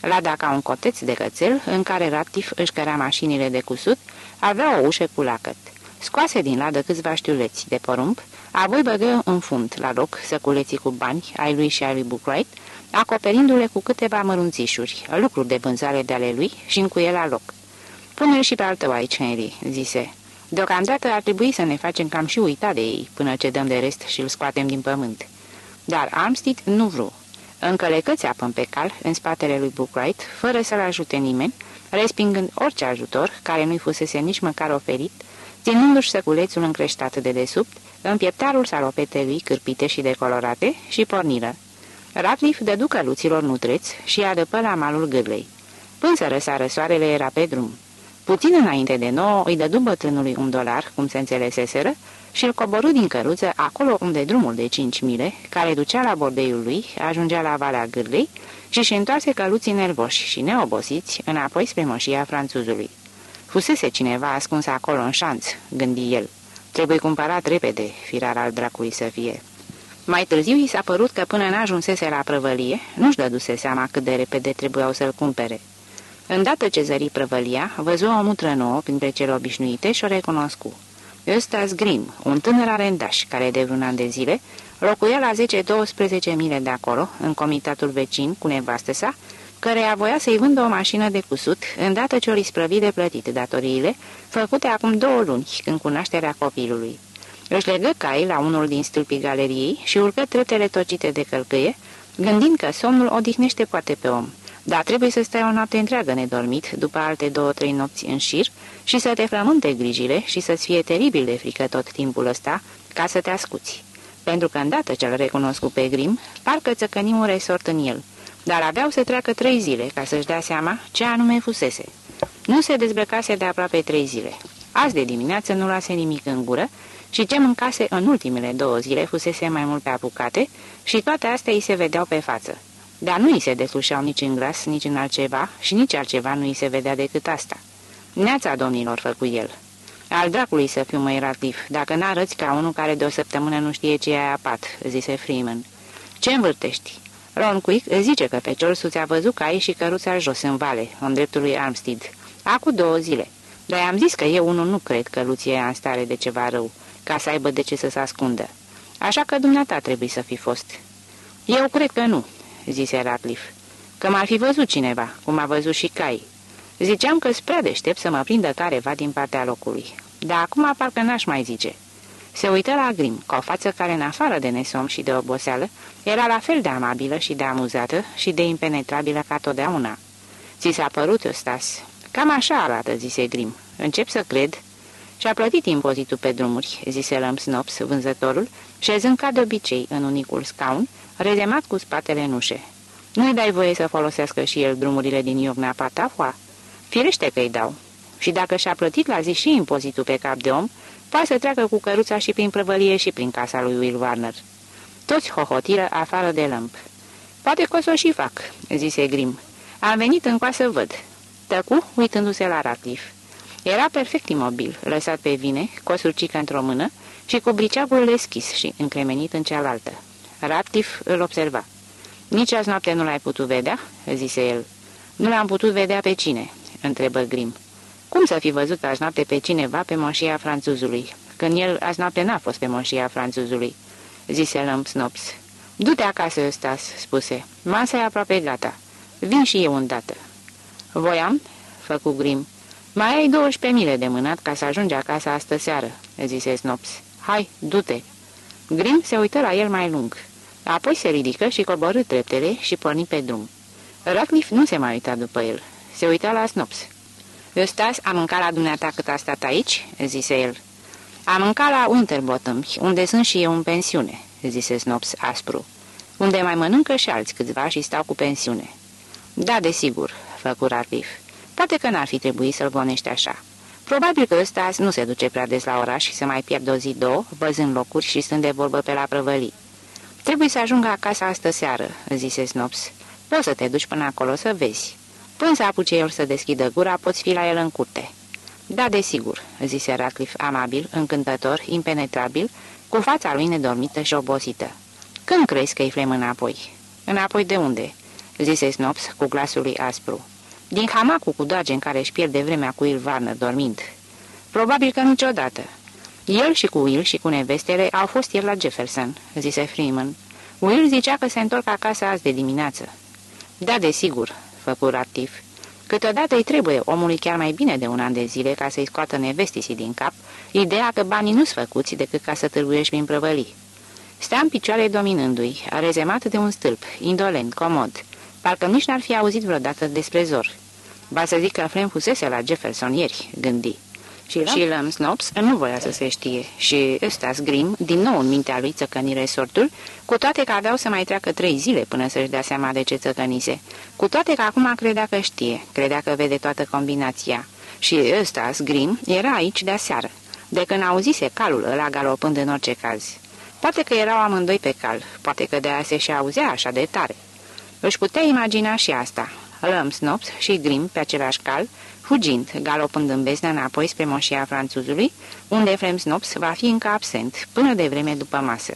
Lada ca un coteț de cățel, în care Ratif își cărea mașinile de cusut, avea o ușă cu lacăt. Scoase din ladă câțiva știuleți de porumb, apoi băgă în fund la loc săculeții cu bani ai lui și ai lui Bookwright, acoperindu-le cu câteva mărunțișuri, lucruri de vânzare de ale lui și încuie la loc. Pune-l și pe altă aici, Henry," zise. Deocamdată ar trebui să ne facem cam și uita de ei, până ce dăm de rest și îl scoatem din pământ." Dar Armstead nu vreau. Încă le apă pe cal, în spatele lui Bookwright, fără să-l ajute nimeni, respingând orice ajutor, care nu-i fusese nici măcar oferit, ținându-și săculețul încreștat de desubt, în pieptarul salopetelui cârpite și decolorate și porniră. Ratliff dădu căluților nutreți și adăpă la malul gârlei. Până să răsară soarele era pe drum. Puțin înainte de nouă îi dădu bătrânului un dolar, cum se înțeleseseră, și îl coborâ din căruță acolo unde drumul de cinci mile, care ducea la bordeiul lui, ajungea la Valea Gârlei și și întoarse căluții nervoși și neobosiți înapoi spre moșia franțuzului. Fusese cineva ascuns acolo în șanț, gândi el. Trebuie cumpărat repede, firar al dracului să fie. Mai târziu i s-a părut că până n-ajunsese la prăvălie, nu-și dăduse seama cât de repede trebuiau să-l cumpere. Îndată ce zări prăvălia, văzu o mutră nouă printre cele obișnuite și o recunoscu. Ăsta Grim, un tânăr arendaș, care de vreun an de zile locuia la 10-12 mile de acolo, în comitatul vecin cu nevastă sa, căreia voia să-i vândă o mașină de cusut, îndată ce o isprăvi de plătit datoriile, făcute acum două luni, când cu nașterea copilului. Își legă cai la unul din stâlpii galeriei și urcă treptele tocite de călcâie, gândind că somnul odihnește poate pe om, dar trebuie să stai o noapte întreagă nedormit, după alte două-trei nopți în șir, și să te frământe grijile și să-ți fie teribil de frică tot timpul ăsta, ca să te ascuți. Pentru că îndată ce-l recunosc pe Grim, parcă țăcăni un resort în el, dar aveau să treacă trei zile ca să-și dea seama ce anume fusese. Nu se dezbrăcase de aproape trei zile. Azi de dimineață nu lase nimic în gură și ce mâncase în ultimele două zile fusese mai mult pe apucate și toate astea îi se vedeau pe față. Dar nu îi se deslușeau nici în glas, nici în altceva și nici altceva nu îi se vedea decât asta. Neața, domnilor, făcu el. Al dracului să fiu mai rativ, dacă n-arăți ca unul care de o săptămână nu știe ce ai apat, zise Freeman. Ce învârtești? Ron Quick zice că pe Ciolsu ți-a văzut cai și căruța jos în vale, în dreptul lui Armstead. Acu două zile. Dar am zis că eu unul nu cred că Luție e în stare de ceva rău, ca să aibă de ce să se ascundă. Așa că dumneata trebuie să fi fost. Eu cred că nu, zise Ratliff. Că m-ar fi văzut cineva, cum a văzut și cai. Ziceam că-s prea deștept să mă prindă careva din partea locului. Dar acum parcă n-aș mai zice. Se uită la Grim, cu o față care, în afară de nesom și de oboseală, era la fel de amabilă și de amuzată și de impenetrabilă ca totdeauna. Ți s-a părut, Eustace? Cam așa arată, zise Grim. Încep să cred. Și-a plătit impozitul pe drumuri, zise Lăm Snops, vânzătorul, șezând ca de obicei în unicul scaun, rezemat cu spatele în ușe. Nu-i dai voie să folosească și el drumurile din Iorna Patafua? Firește că îi dau. Și dacă și-a plătit la zi și impozitul pe cap de om, poate să treacă cu căruța și prin prăvălie și prin casa lui Will Warner. Toți hohotiră afară de lămp. Poate că o să o și fac, zise Grim. Am venit încoa să văd. Tăcu, uitându-se la Ratliff. Era perfect imobil, lăsat pe vine, cu o surcică într-o mână și cu briceagul deschis și încremenit în cealaltă. Ratcliffe îl observa. Nici azi noapte nu l-ai putut vedea?" zise el. Nu l-am putut vedea pe cine?" întrebă Grim. Cum să fi văzut azi noapte pe cineva pe moșia franțuzului, când el azi noapte n-a fost pe moșia franțuzului?" zise Lump Snops. Du-te acasă, Stas," spuse. Masa e aproape gata. Vin și eu îndată." Voiam?" făcu Grim. Mai ai 12 mile de mânat ca să ajungi acasă astă seară," zise Snops. Hai, du-te." Grim se uită la el mai lung. Apoi se ridică și coborâ treptele și porni pe drum. Ratcliffe nu se mai uita după el. Se uita la Snops. Stas a mâncat la dumneata cât a stat aici?" zise el. Am mâncat la Winterbottom, unde sunt și eu în pensiune," zise Snops aspru. Unde mai mănâncă și alți câțiva și stau cu pensiune." Da, desigur," făcu Ratcliffe. Poate că n-ar fi trebuit să-l gonești așa. Probabil că ăsta nu se duce prea des la oraș și să mai pierd o zi, două, văzând locuri și stând de vorbă pe la prăvălii. Trebuie să ajungă acasă astă seară," zise Snops. Poți să te duci până acolo să vezi. Până să apuce el să deschidă gura, poți fi la el în curte." Da, desigur," zise Ratcliffe amabil, încântător, impenetrabil, cu fața lui nedormită și obosită. Când crezi că-i flem înapoi?" Înapoi de unde?" zise Snops cu glasul lui aspru. Din hamacul cu doage în care își pierde vremea cu Will Varner dormind. Probabil că niciodată. El și cu Will și cu nevestele au fost ieri la Jefferson, zise Freeman. Will zicea că se întorc acasă azi de dimineață. Da, desigur, făcu Ratif. Câteodată îi trebuie omului chiar mai bine de un an de zile ca să-i scoată nevestisii din cap, ideea că banii nu-s făcuți decât ca să târguiești prin prăvălii. Stea în picioare dominându-i, rezemat de un stâlp, indolent, comod, Parcă nici n-ar fi auzit vreodată despre zor. Ba să zic că Flem fusese la Jefferson ieri, gândi. Și, și Lăm Snops nu voia să se știe și ăsta Grim, din nou în mintea lui țăcăni resortul, cu toate că aveau să mai treacă trei zile până să-și dea seama de ce țăcănise, cu toate că acum credea că știe, credea că vede toată combinația. Și ăsta Grim era aici de aseară, de când auzise calul ăla galopând în orice caz. Poate că erau amândoi pe cal, poate că de aia se și auzea așa de tare. Își putea imagina și asta. Lăm Snops și Grim pe același cal, fugind, galopând în beznă înapoi spre moșia franțuzului, unde Frem Snops va fi încă absent, până de vreme după masă.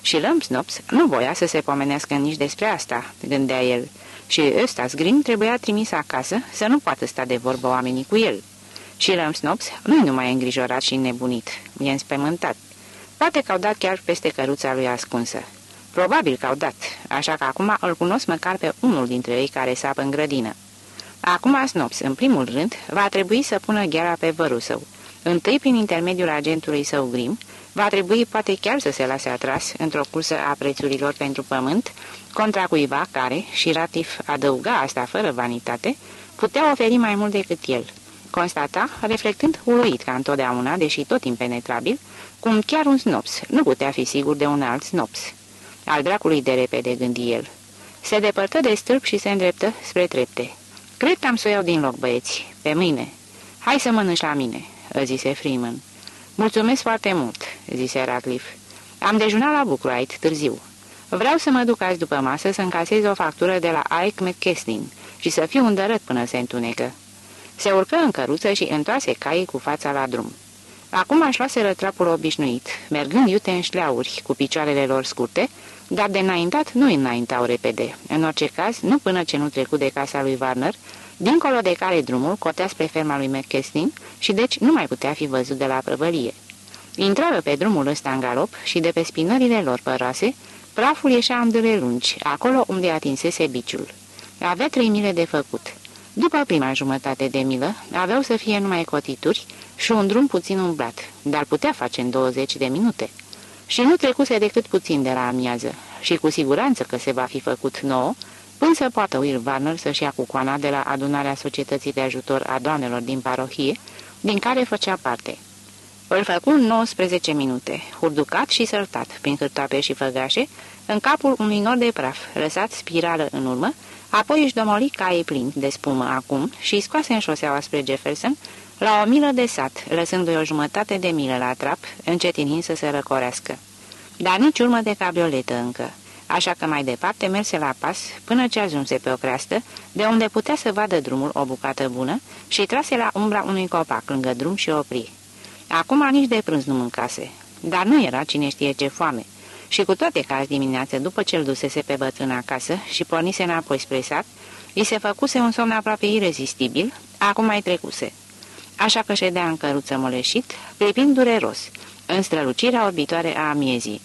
Și Lăm Snops nu voia să se pomenească nici despre asta, gândea el, și ăsta Grim trebuia trimis acasă să nu poată sta de vorbă oamenii cu el. Și Lăm Snops nu-i numai îngrijorat și nebunit, e înspământat. Poate că au dat chiar peste căruța lui ascunsă. Probabil că au dat, așa că acum îl cunosc măcar pe unul dintre ei care sapă în grădină. Acum Snops, în primul rând, va trebui să pună gheara pe vărul său. Întâi, prin intermediul agentului său Grim, va trebui poate chiar să se lase atras într-o cursă a prețurilor pentru pământ, contra cuiva care, și Ratif adăuga asta fără vanitate, putea oferi mai mult decât el. Constata, reflectând uluit ca întotdeauna, deși tot impenetrabil, cum chiar un snops nu putea fi sigur de un alt snops. Al dracului de repede, gândi el. Se depărtă de stâlp și se îndreptă spre trepte. Cred că am să o iau din loc, băieți. Pe mâine. Hai să mănânci la mine, zise Freeman. Mulțumesc foarte mult, zise Radcliffe. Am dejunat la Bucruait târziu. Vreau să mă duc azi după masă să încasez o factură de la Ike McKestin și să fiu îndărât până se întunecă. Se urcă în căruță și întoase caii cu fața la drum. Acum aș luaseră trapul obișnuit, mergând iute în șleauri, cu picioarele lor scurte, dar de înaintat nu înaintau repede. În orice caz, nu până ce nu trecut de casa lui Warner, dincolo de care drumul cotea spre ferma lui McKestin și deci nu mai putea fi văzut de la prăvălie. Intrară pe drumul ăsta în galop și de pe spinările lor păroase, praful ieșea în dâre lungi, acolo unde atinsese biciul. Avea trei mile de făcut. După prima jumătate de milă, aveau să fie numai cotituri și un drum puțin umblat, dar putea face în 20 de minute. Și nu trecuse decât puțin de la amiază, și cu siguranță că se va fi făcut nouă, până să poată Will Warner să-și ia cucoana de la adunarea Societății de Ajutor a Doamnelor din parohie, din care făcea parte. Îl făcu 19 minute, hurducat și sărtat prin hârtoape și făgașe, în capul unui nor de praf, lăsat spirală în urmă, apoi își domoli caii plini de spumă acum și scoase în șoseaua spre Jefferson, la o milă de sat, lăsându-i o jumătate de milă la trap, încetinind să se răcorească. Dar nici urmă de cabrioletă încă, așa că mai departe merse la pas până ce ajunse pe o creastă, de unde putea să vadă drumul o bucată bună și trase la umbra unui copac lângă drum și opri. Acum nici de prânz nu mâncase. dar nu era cine știe ce foame. Și cu toate că azi dimineață, după ce îl dusese pe bătrân acasă și pornise înapoi spre sat, îi se făcuse un somn aproape irezistibil, acum mai trecuse. Așa că ședea în căruță moleșit, privind dureros, în strălucirea orbitoare a amiezii.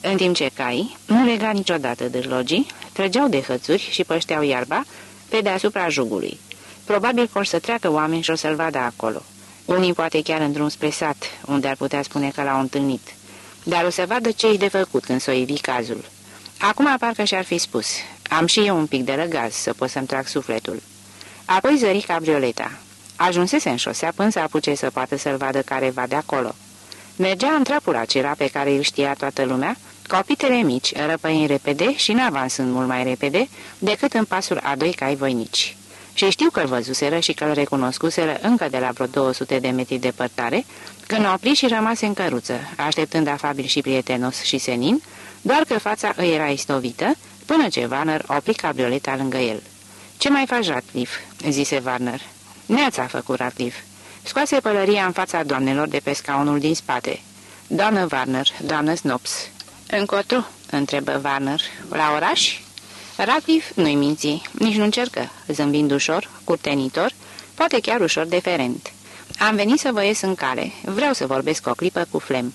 În timp ce caii, nu lega niciodată dârlogii, trăgeau de hățuri și pășteau iarba pe deasupra jugului. Probabil că o să treacă oameni și o să-l vadă acolo. Unii poate chiar în drum spre sat, unde ar putea spune că l-au întâlnit. Dar o să vadă ce-i de făcut când s-o ivi cazul. Acum parcă și-ar fi spus, am și eu un pic de răgaz să pot să-mi trag sufletul. Apoi zări cabrioleta. Ajunsese în șosea până să apuce să poată să-l vadă care va de acolo. Mergea în trapul acela pe care îl știa toată lumea, copitele mici, răpăind repede și n-avansând mult mai repede decât în pasul a doi cai voinici. Și știu că-l văzuseră și că-l recunoscuseră încă de la vreo 200 de metri departare, când opri și rămase în căruță, așteptând afabil și prietenos și senin, doar că fața îi era istovită, până ce Warner opri cabrioleta lângă el. Ce mai faci, Ratliff?" zise Warner. Neața a făcut Ratliff. Scoase pălăria în fața doamnelor de pe scaunul din spate. Doamnă Warner, doamnă Snops." Încotru?" întrebă Warner. La oraș?" Ratliff nu-i minți, nici nu încercă, zâmbind ușor, curtenitor, poate chiar ușor deferent. Am venit să vă ies în cale, vreau să vorbesc o clipă cu Flem.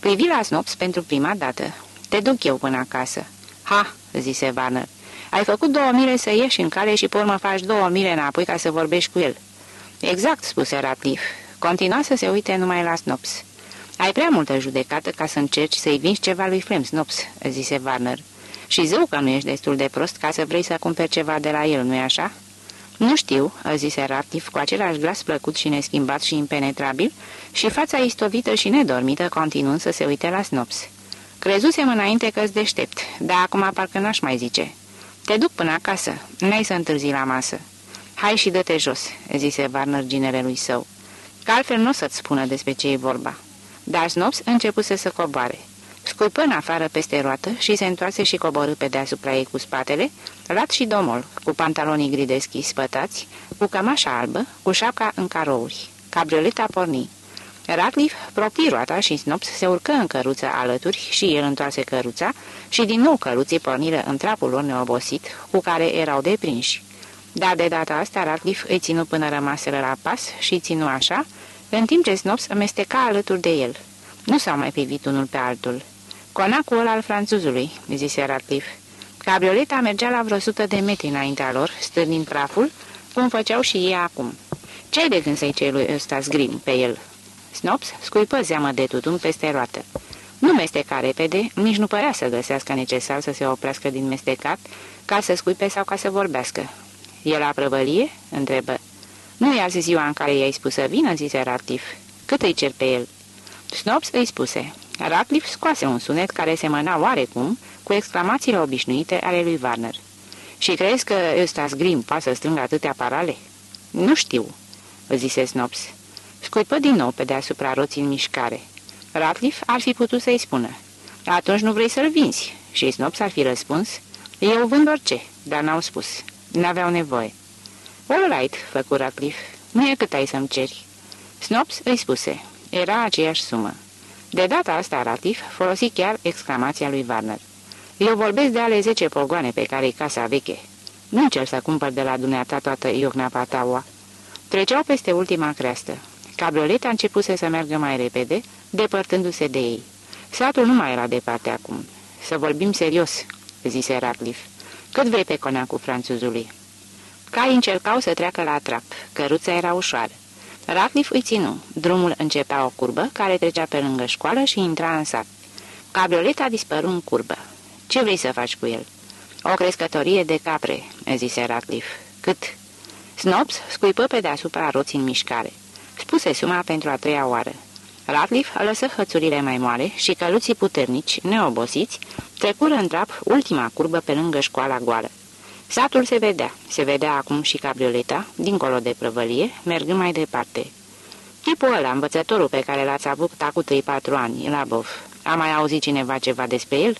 Privi la Snops pentru prima dată. Te duc eu până acasă. Ha, zise Warner. Ai făcut două mile să ieși în cale și pe urmă faci două mile înapoi ca să vorbești cu el. Exact, spuse Ratliff. Continua să se uite numai la Snops. Ai prea multă judecată ca să încerci să-i vinzi ceva lui Flem, Snops, zise Warner. Și zău că nu ești destul de prost ca să vrei să cumperi ceva de la el, nu-i așa?" Nu știu," zise Ratif cu același glas plăcut și neschimbat și impenetrabil și fața istovită și nedormită continuând să se uite la Snops. Crezusem înainte că-ți deștept, dar acum parcă n-aș mai zice. Te duc până acasă, n-ai să întârzi la masă." Hai și dă-te jos," zise Warner ginerelui său, că altfel nu o să-ți spună despre ce e vorba." Dar Snops începuse să coboare. Scuipă în afară peste roată și se întoarse și coborâ pe deasupra ei cu spatele, lat și domol, cu pantalonii gri deschis spătați, cu cămașa albă, cu șapca în carouri. Cabrioleta porni. Ratliff propri roata și Snops se urcă în căruță alături și el întoarse căruța și din nou căruții porniră în trapul lor neobosit, cu care erau deprinși. Dar de data asta Ratliff îi ținu până rămaseră la pas și ținu așa, în timp ce Snops amesteca alături de el. Nu s-au mai privit unul pe altul. Conacul al franțuzului, zise Ratliff. Cabrioleta mergea la vreo sută de metri înaintea lor, stârnind praful, cum făceau și ei acum. Ce-ai de gând să-i cei lui ăsta zgrim pe el? Snops scuipă zeamă de tutun peste roată. Nu mesteca repede, nici nu părea să găsească necesar să se oprească din mestecat, ca să scuipe sau ca să vorbească. E la prăvălie?" întrebă. Nu i-a zis ziua în care i-ai spus să vină?" zise Ratliff. Cât îi cer pe el?" Snops îi spuse. Ratliff scoase un sunet care semăna oarecum cu exclamațiile obișnuite ale lui Warner. Și crezi că ăsta Grim poate să strângă atâtea parale?" Nu știu," zise Snops. Scuipă din nou pe deasupra roții în mișcare. Ratliff ar fi putut să-i spună. Atunci nu vrei să-l vinzi?" Și Snops ar fi răspuns. Eu vând orice, dar n-au spus. N-aveau nevoie." All right," făcu Ratliff. Nu e cât ai să-mi ceri." Snops îi spuse. Era aceeași sumă. De data asta, Ratif folosi chiar exclamația lui Warner. Eu vorbesc de ale zece pogoane pe care-i casa veche. Nu încerc să cumpăr de la dumneata toată iocna pataua. Treceau peste ultima creastă. Cabrioleta începuse să meargă mai repede, depărtându-se de ei. Satul nu mai era departe acum. Să vorbim serios, zise Ratliff. Cât vrei pe conacul franțuzului? Cai încercau să treacă la trap. Căruța era ușoară. Ratliff îi ținu. Drumul începea o curbă care trecea pe lângă școală și intra în sat. Cabrioleta dispăru în curbă. Ce vrei să faci cu el?" O crescătorie de capre," zise Ratliff. Cât?" Snops scuipă pe deasupra roții în mișcare. Spuse suma pentru a treia oară. Ratliff lăsă hățurile mai moale și căluții puternici, neobosiți, trecură în trap ultima curbă pe lângă școala goală. Satul se vedea, se vedea acum și cabrioleta, dincolo de prăvălie, mergând mai departe. Tipul ăla, învățătorul pe care l-ați avut cu 3-4 ani, la Bof, a mai auzit cineva ceva despre el?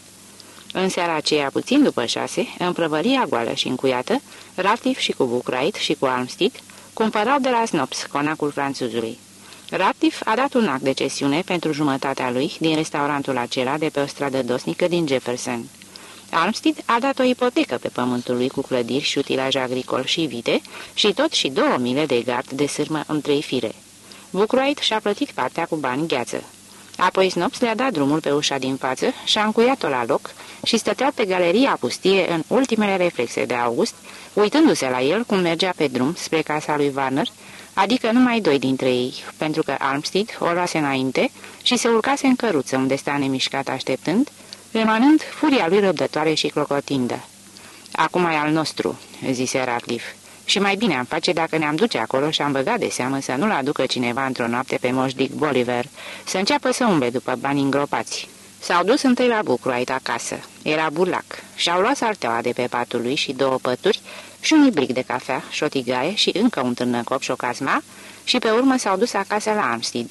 În seara aceea, puțin după șase, în prăvălia goală și încuiată, Ratif și cu Bucrait și cu Armstead cumpărau de la Snops, conacul franțuzului. Ratliff a dat un act de cesiune pentru jumătatea lui din restaurantul acela de pe o stradă dosnică din Jefferson. Armstead a dat o ipotecă pe pământul lui cu clădiri și utilaj agricol și vite și tot și două mile de gard de sârmă în trei fire. Bucroait și-a plătit partea cu bani gheață. Apoi Snops le-a dat drumul pe ușa din față și a încuiat-o la loc și stăteau pe galeria pustie în ultimele reflexe de august, uitându-se la el cum mergea pe drum spre casa lui Warner, adică numai doi dintre ei, pentru că Armstead o luase înainte și se urcase în căruță unde sta nemișcat așteptând, emanând furia lui răbdătoare și clocotindă. Acum e al nostru," zise Ratliff. Și mai bine am face dacă ne-am duce acolo și am băgat de seamă să nu-l aducă cineva într-o noapte pe moș Dick Bolivar, să înceapă să umble după bani îngropați. S-au dus întâi la Bucruait acasă. Era burlac. Și-au luat salteaua de pe patul lui și două pături și un ibric de cafea și o tigaie și încă un târnăcop și o casma și pe urmă s-au dus acasă la Amstead.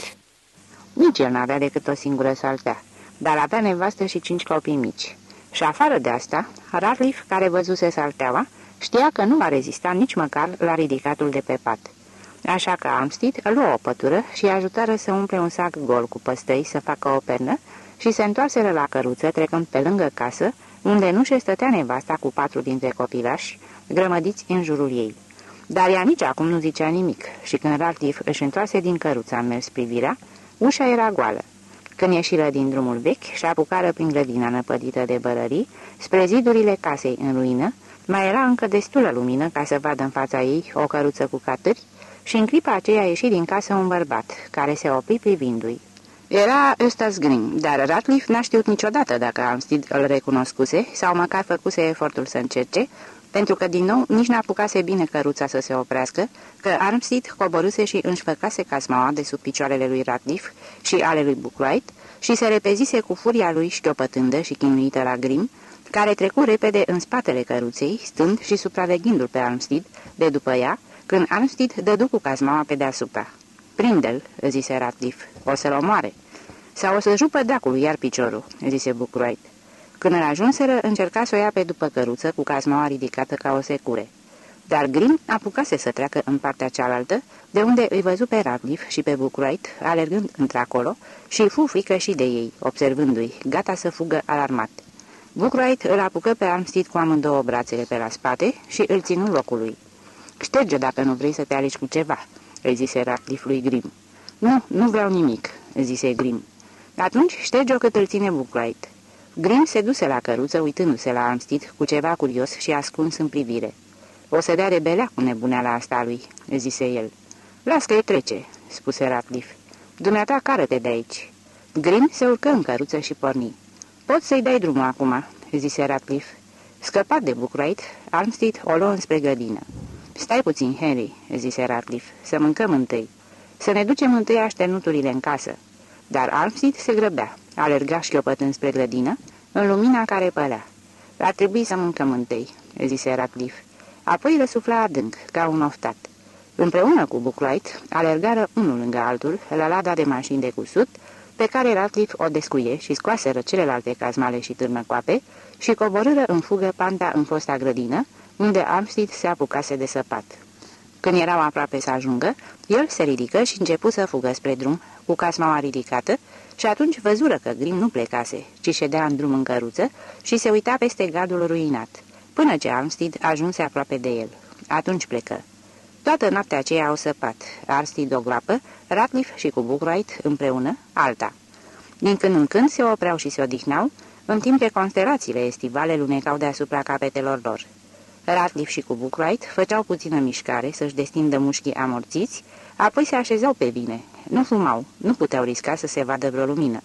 Nici el n-avea decât o singură saltea, dar avea nevastă și cinci copii mici. Și afară de asta, Ratliff, care văzuse salteaua, Știa că nu va rezista nici măcar la ridicatul de pe pat. Așa că Amstead luă o pătură și ajutară să umple un sac gol cu păstăi să facă o pernă și se întoarseră la căruță trecând pe lângă casă, unde nu și stătea nevasta cu patru dintre copilași, grămădiți în jurul ei. Dar ea nici acum nu zicea nimic și când Raltif își întoarse din căruță a mers privirea, ușa era goală. Când ieșiră din drumul vechi și apucară prin grădina năpădită de bărării, spre zidurile casei în ruină, mai era încă destulă lumină ca să vadă în fața ei o căruță cu catâri și în clipa aceea ieși din casă un bărbat, care se opri privindu-i. Era Eustace Green, dar Ratliff n-a știut niciodată dacă Armstead îl recunoscuse sau măcar făcuse efortul să încerce, pentru că din nou nici n-apucase bine căruța să se oprească, că Armstead coborâse și înșfăcase casmaua de sub picioarele lui Ratliff și ale lui Bookwright și se repezise cu furia lui șchiopătândă și chinuită la Grim, care trecu repede în spatele căruței, stând și supraveghindu-l pe Armstead de după ea, când Armstead dădu cu cazmaua pe deasupra. Prinde-l, zise Ratliff, o să-l omoare. Sau o să jupă dacului iar piciorul, zise Bucroit. Când îl ajunseră, încerca să o ia pe după căruță cu cazmaua ridicată ca o secure. Dar Grim apucase să treacă în partea cealaltă, de unde îi văzu pe Radcliffe și pe Bucroit alergând într-acolo și fu frică și de ei, observându-i, gata să fugă alarmat. Bucroait îl apucă pe Armstead cu amândouă brațele pe la spate și îl ținu locului. Șterge dacă nu vrei să te alici cu ceva," îi zise Ratcliffe lui Grim. Nu, nu vreau nimic," zise Grim. Atunci șterge-o cât îl ține Bucroait. Grim se duse la căruță uitându-se la Armstead cu ceva curios și ascuns în privire. O să dea rebelea cu la asta lui," zise el. Las că trece," spuse Ratcliffe. Dumneata cară-te de aici." Grim se urcă în căruță și porni. Poți să-i dai drumul acum," zise Ratcliffe. Scăpat de Bucruait, Armstead o luă înspre grădină. Stai puțin, Henry," zise Ratcliffe, să mâncăm întâi. Să ne ducem întâi așternuturile în casă." Dar Armstead se grăbea, alerga șchiopătând spre grădină, în lumina care părea. Ar trebui să mâncăm întâi," zise Ratcliffe. Apoi răsufla adânc, ca un oftat. Împreună cu Bucroait, alergară unul lângă altul la lada de mașini de cusut, pe care Ratcliffe o descuie și scoaseră celelalte cazmale și târnăcoape și coborâră în fugă panta în fosta grădină, unde Armstead se apucase de săpat. Când erau aproape să ajungă, el se ridică și începu să fugă spre drum, cu casmaua ridicată, și atunci văzură că Grim nu plecase, ci ședea în drum în căruță și se uita peste gardul ruinat, până ce Armstead ajunse aproape de el. Atunci plecă. Toată noaptea aceea au săpat, Armstead o groapă, Ratliff și cu Bookwright împreună, alta. Din când în când se opreau și se odihnau, în timp ce constelațiile estivale lunecau deasupra capetelor lor. Ratliff și cu Bookwright făceau puțină mișcare să-și destindă mușchii amorțiți, apoi se așezau pe bine. Nu fumau, nu puteau risca să se vadă vreo lumină.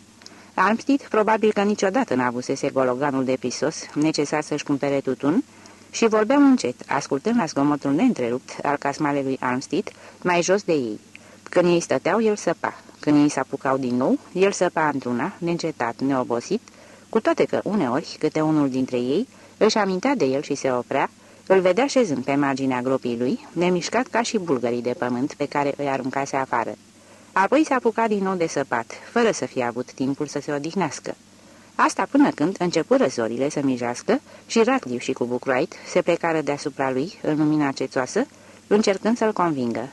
Armstead probabil că niciodată n-a avusese gologanul de pisos necesar să-și cumpere tutun și vorbeau încet, ascultând la zgomotul neîntrerupt al casmalelui Armstead, mai jos de ei. Când ei stăteau, el săpa. Când ei s-apucau din nou, el săpa într-una, neîncetat, neobosit, cu toate că uneori, câte unul dintre ei, își amintea de el și se oprea, îl vedea șezând pe marginea gropii lui, nemișcat ca și bulgării de pământ pe care îi aruncase afară. Apoi s-a apucat din nou de săpat, fără să fie avut timpul să se odihnească. Asta până când începură zorile să mijească și Ratliu și cu Bucroait se plecară deasupra lui, în lumina cețoasă, încercând să-l convingă.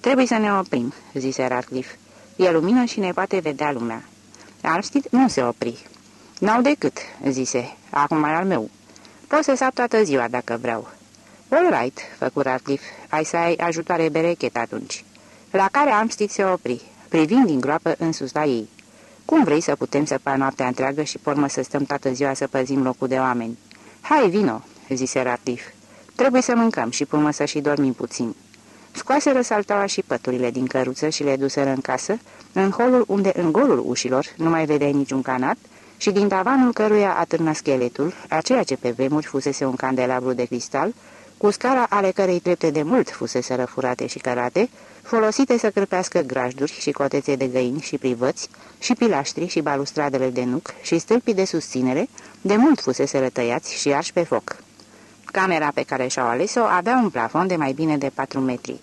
Trebuie să ne oprim," zise Ratcliffe. E lumină și ne poate vedea lumea. Armstead nu se opri. N-au decât, zise, acum mai al meu. Pot să sap toată ziua dacă vreau. All right, făcu Ratliff, ai să ai ajutoare berechet atunci. La care Armstead se opri, privind din groapă în sus la ei. Cum vrei să putem săpa noaptea întreagă și pormă să stăm toată ziua să păzim locul de oameni? Hai, vino, zise Ratliff. Trebuie să mâncăm și până să și dormim puțin. Scoaseră saltaua și păturile din căruță și le duseră în casă, în holul unde în golul ușilor nu mai vedeai niciun canat și din tavanul căruia atârna scheletul, aceea ce pe vremuri fusese un candelabru de cristal, cu scara ale cărei trepte de mult fusese răfurate și cărate, folosite să cârpească grajduri și cotețe de găini și privăți, și pilaștri și balustradele de nuc și stâlpii de susținere, de mult fusese rătăiați și arși pe foc. Camera pe care și-au ales-o avea un plafon de mai bine de 4 metri.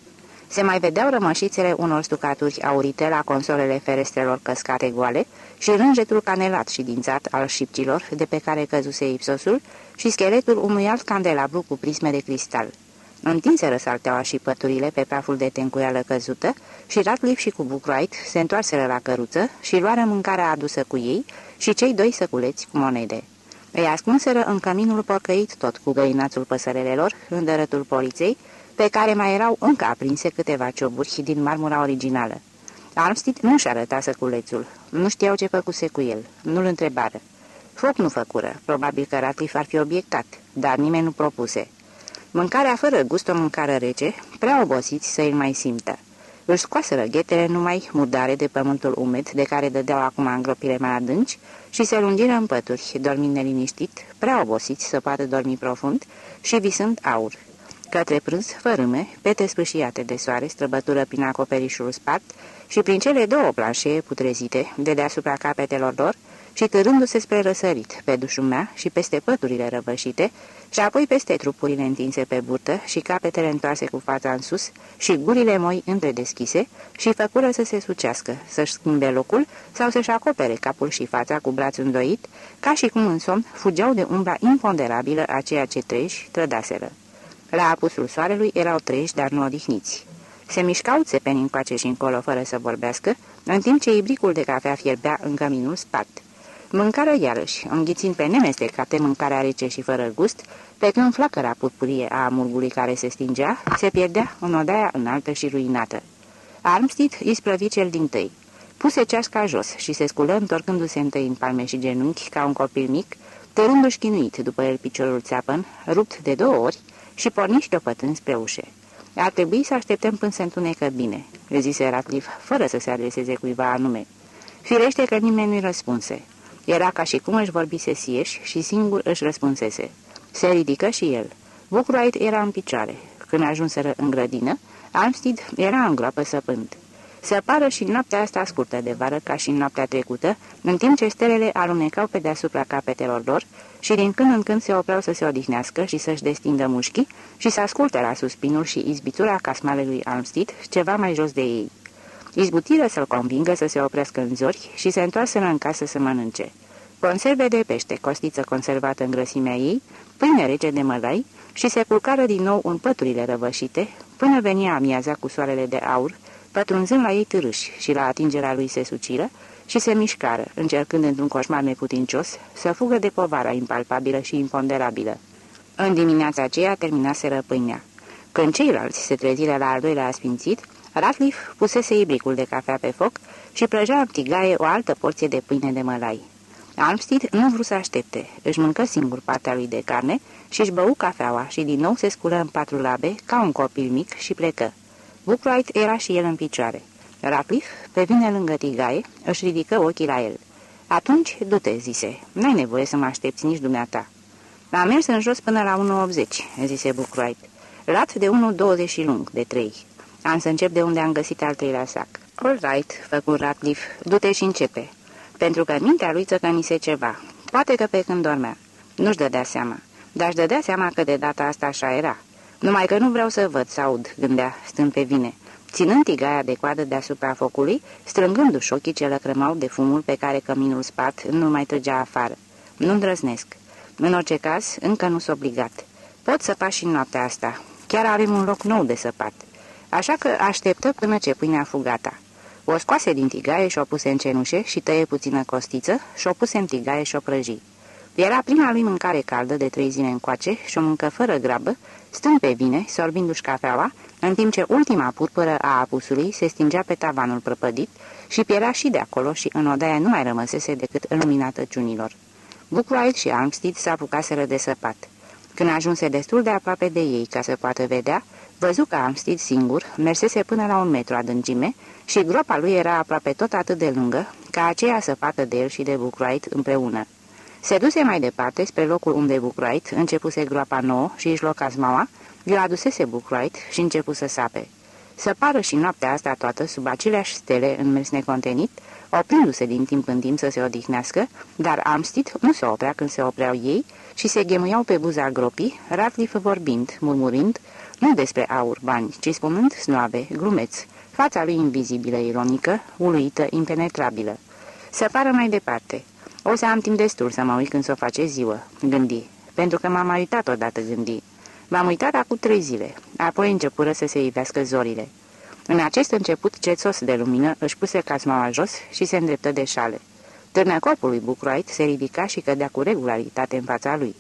Se mai vedeau rămășițele unor stucaturi aurite la consolele ferestrelor căscate goale și rânjetul canelat și dințat al șipcilor de pe care căzuse ipsosul și scheletul unui alt candelabru cu prisme de cristal. Întinseră salteaua și păturile pe praful de tencuială căzută și Ratliff și cu Bucroait se întoarseră la căruță și luară mâncarea adusă cu ei și cei doi săculeți cu monede. Îi ascunseră în căminul porcăit tot cu găinațul păsărelelor, în dărătul poliței, pe care mai erau încă aprinse câteva cioburi din marmura originală. Armstead nu-și arăta săculețul, nu știau ce făcuse cu el, nu-l întrebară. Foc nu făcură, probabil că Ratliff ar fi obiectat, dar nimeni nu propuse. Mâncarea fără gust o mâncare rece, prea obosiți să îl mai simtă. Își scoaseră ghetele numai murdare de pământul umed de care dădeau acum îngropile mai adânci și se lungiră în pături, dormind neliniștit, prea obosiți să poată dormi profund și visând aur. Către prânz, fărâme, pete spâșiate de soare străbătură prin acoperișul spart și prin cele două planșee putrezite de deasupra capetelor lor și târându-se spre răsărit pe dușumea și peste păturile răvășite și apoi peste trupurile întinse pe burtă și capetele întoarse cu fața în sus și gurile moi întredeschise și făcură să se sucească, să-și schimbe locul sau să-și acopere capul și fața cu brațul îndoit, ca și cum în somn fugeau de umbra imponderabilă a ceea ce treji trădaseră. La apusul soarelui erau treji, dar nu odihniți. Se mișcau țepeni încoace și încolo fără să vorbească, în timp ce ibricul de cafea fierbea în căminul spart. Mâncară iarăși, înghițind pe nemestecate mâncarea rece și fără gust, pe când flacăra purpurie a amurgului care se stingea, se pierdea în odaia înaltă și ruinată. Armstead isprăvi cel din tăi. Puse ceasca jos și se sculă întorcându-se întâi în palme și genunchi ca un copil mic, tărându-și chinuit după el piciorul țeapăn, rupt de două ori, și porni știopătând spre ușe. Ar trebui să așteptăm până se întunecă bine," le zise Ratliff, fără să se adreseze cuiva anume. Firește că nimeni nu-i răspunse. Era ca și cum își vorbise sieși și singur își răspunsese. Se ridică și el. Bucruait era în picioare. Când ajunseră în grădină, Armstead era în groapă săpând. Se apară și în noaptea asta scurtă de vară, ca și în noaptea trecută, în timp ce stelele alunecau pe deasupra capetelor lor și din când în când se opreau să se odihnească și să-și destindă mușchii și să asculte la suspinul și izbitura casmalelui Armstead ceva mai jos de ei. Izbutiră să-l convingă să se oprească în zori și se întoarse în casă să mănânce. Conserve de pește, costiță conservată în grăsimea ei, pâine rece de mălai și se culcară din nou în păturile răvășite, până venia amiaza cu soarele de aur, pătrunzând la ei târâși și la atingerea lui se suciră și se mișcară, încercând într-un coșmar neputincios să fugă de povara impalpabilă și imponderabilă. În dimineața aceea terminaseră pâinea. Când ceilalți se treziră la al doilea asfințit, Ratliff pusese ibricul de cafea pe foc și prăjea în tigaie o altă porție de pâine de mălai. Armstead nu vrut să aștepte, își mâncă singur partea lui de carne și își bău cafeaua și din nou se sculă în patru labe ca un copil mic și plecă. Buckwright era și el în picioare. Ratliff, pe vine lângă tigaie, își ridică ochii la el. Atunci, du-te, zise, n-ai nevoie să mă aștepți nici dumneata. Am mers în jos până la 1,80, zise Buckwright. Lat de 1,20 lung, de 3. Am să încep de unde am găsit al treilea sac. All right, făcu Ratliff, du-te și începe. Pentru că mintea lui țăcănise ceva. Poate că pe când dormea. Nu-și dădea seama. Dar își dădea seama că de data asta așa era. Numai că nu vreau să văd, să aud, gândea, stând pe vine. Ținând tigaia de coadă deasupra focului, strângându-și ochii ce lăcrămau de fumul pe care căminul spart nu mai trăgea afară. Nu îndrăznesc. În orice caz, încă nu s obligat. Pot săpa și noaptea asta. Chiar avem un loc nou de săpat. Așa că așteptă până ce pâinea fu gata. O scoase din tigaie și o puse în cenușe și tăie puțină costiță și o puse în tigaie și o prăji. Era prima lui mâncare caldă de trei zile încoace și o mâncă fără grabă, stând pe vine, sorbindu-și cafeaua, în timp ce ultima purpură a apusului se stingea pe tavanul prăpădit și pierea și de acolo și în odaia nu mai rămăsese decât luminată ciunilor. Buckwright și Armstead s-apucaseră de săpat. Când ajunse destul de aproape de ei ca să poată vedea, văzu că Armstead singur mersese până la un metru adâncime și groapa lui era aproape tot atât de lungă ca aceea să facă de el și de Buckwright împreună. Se duse mai departe spre locul unde Buckwright începuse groapa nouă și își loca zmaua, îl adusese Buckwright și începu să sape. Să pară și noaptea asta toată sub aceleași stele în mers necontenit, oprindu-se din timp în timp să se odihnească, dar Amstit nu se oprea când se opreau ei și se ghemuiau pe buza gropii, Ratliff vorbind, murmurind, nu despre aur, bani, ci spunând snoave, glumeț, fața lui invizibilă, ironică, uluită, impenetrabilă. Să pară mai departe. O să am timp destul să mă uit când s-o face ziua, gândi, pentru că m-am mai uitat odată gândi. M-am uitat acum trei zile, apoi începură să se ivească zorile. În acest început cețos de lumină își puse casmaua jos și se îndreptă de șale. Târnăcorpul lui Bucroait se ridica și cădea cu regularitate în fața lui.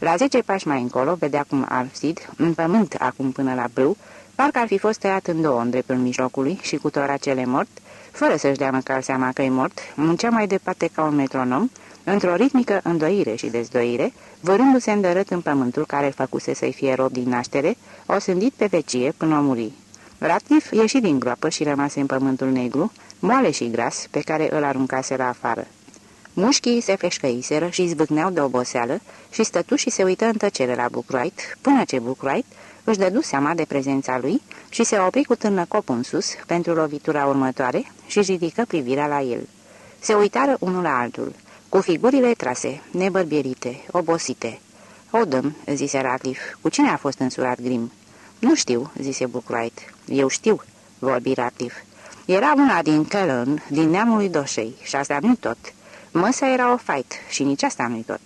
La zece pași mai încolo vedea cum Alfsid, în pământ acum până la brâu, parcă ar fi fost tăiat în două în dreptul mijlocului și cu toracele mort, fără să-și dea măcar seama că e mort, muncea mai departe ca un metronom, într-o ritmică îndoire și dezdoire, vărându-se îndărât în pământul care îl făcuse să-i fie rob din naștere, o sândit pe vecie până o muri. Ratliff ieși din groapă și rămase în pământul negru, moale și gras, pe care îl aruncaseră afară. Mușchii se feșcăiseră și zbâcneau de oboseală și stătu și se uită în tăcere la Bucroait, până ce Bucroait își dădu seama de prezența lui și se opri cu cop în sus pentru lovitura următoare și își ridică privirea la el. Se uitară unul la altul, cu figurile trase, nebărbierite, obosite. O dăm, zise Ratliff, cu cine a fost însurat Grim? Nu știu, zise Buckwright. Eu știu, vorbi Ratliff. Era una din Călân, din neamul lui Doșei, și asta nu tot. Măsa era o fight și nici asta nu-i tot.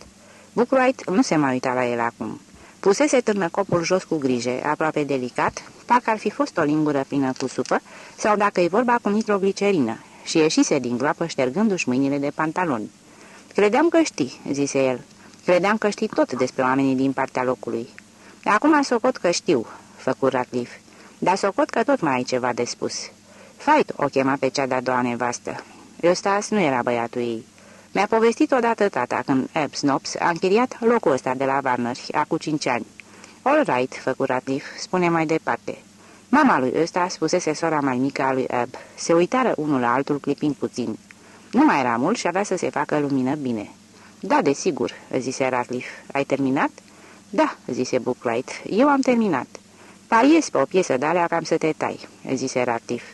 Buckwright nu se mai uita la el acum. Pusese târnăcopul jos cu grijă, aproape delicat, parcă ar fi fost o lingură plină cu supă, sau dacă e vorba cu nitroglicerină, și ieșise din groapă ștergându-și mâinile de pantaloni. Credeam că știi," zise el. Credeam că știi tot despre oamenii din partea locului. Acum socot că știu," făcu Ratliff. Dar socot că tot mai ai ceva de spus." Fight o chema pe cea de-a doua nevastă. Eustace nu era băiatul ei. Mi-a povestit odată tata când Ebb Snops a închiriat locul ăsta de la Warner, acum cinci ani. All right, făcu Ratliff, spune mai departe. Mama lui ăsta spusese sora mai mică a lui Ebb. Se uitară unul la altul clipind puțin. Nu mai era mult și avea să se facă lumină bine. Da, desigur, zise Ratliff. Ai terminat? Da, zise Booklight. Eu am terminat. Pariez pe o piesă de alea cam să te tai, zise Ratliff.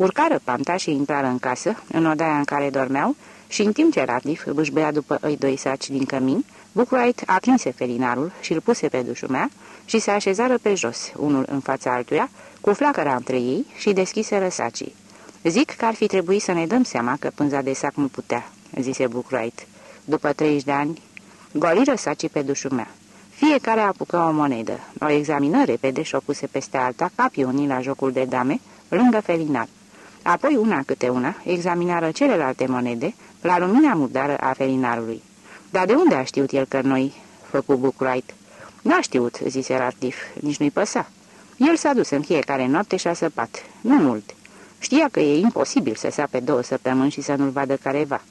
Urcară panta și intrară în casă, în odaia în care dormeau, și în timp ce Ratliff băia după îi doi saci din cămin, Booklight aprinse felinarul și îl puse pe dușumea și se așezară pe jos, unul în fața altuia, cu flacăra între ei și deschise sacii. Zic că ar fi trebuit să ne dăm seama că pânza de sac nu putea, zise Buckwright. După 30 de ani, goliră sacii pe dușumea. Fiecare apucă o monedă, o examină repede și o puse peste alta ca pionii la jocul de dame, lângă felinar. Apoi, una câte una, examinară celelalte monede la lumina murdară a felinarului. Dar de unde a știut el că noi, făcu Buckwright? N-a știut, zise Ratliff, nici nu-i păsa. El s-a dus în fiecare noapte și a săpat, nu mult. Știa că e imposibil să sape două săptămâni și să nu-l vadă careva.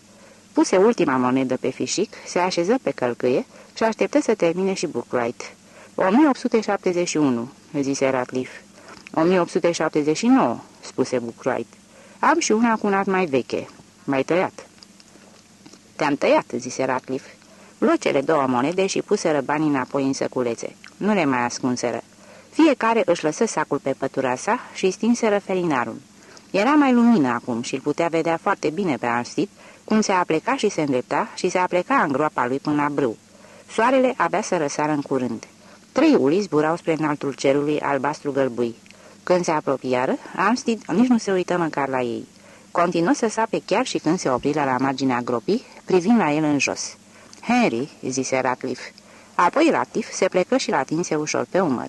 Puse ultima monedă pe fișic, se așeză pe călcâie și așteptă să termine și Booklight. 1871, zise Ratliff. 1879, spuse Booklight. Am și una cu un mai veche. Mai tăiat. Te-am tăiat, zise Ratliff. Luă cele două monede și puseră banii înapoi în săculețe. Nu le mai ascunseră. Fiecare își lăsă sacul pe pătura sa și stinseră felinarul. Era mai lumină acum și îl putea vedea foarte bine pe Armstead, cum se apleca și se îndrepta și se apleca în groapa lui până la brâu. Soarele avea să răsară în curând. Trei uli zburau spre înaltul cerului albastru gălbui. Când se apropiară, Armstead nici nu se uită măcar la ei. Continuă să sape chiar și când se opri la marginea gropii, privind la el în jos. Henry, zise Ratliff. Apoi Ratliff se plecă și l atinse ușor pe umăr.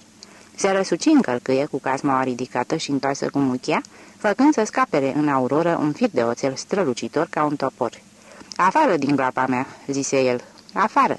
Se răsuci în călcâie cu casmaua ridicată și întoarsă cu muchia, făcând să scapere în auroră un fir de oțel strălucitor ca un topor. Afară din groapa mea," zise el. Afară!"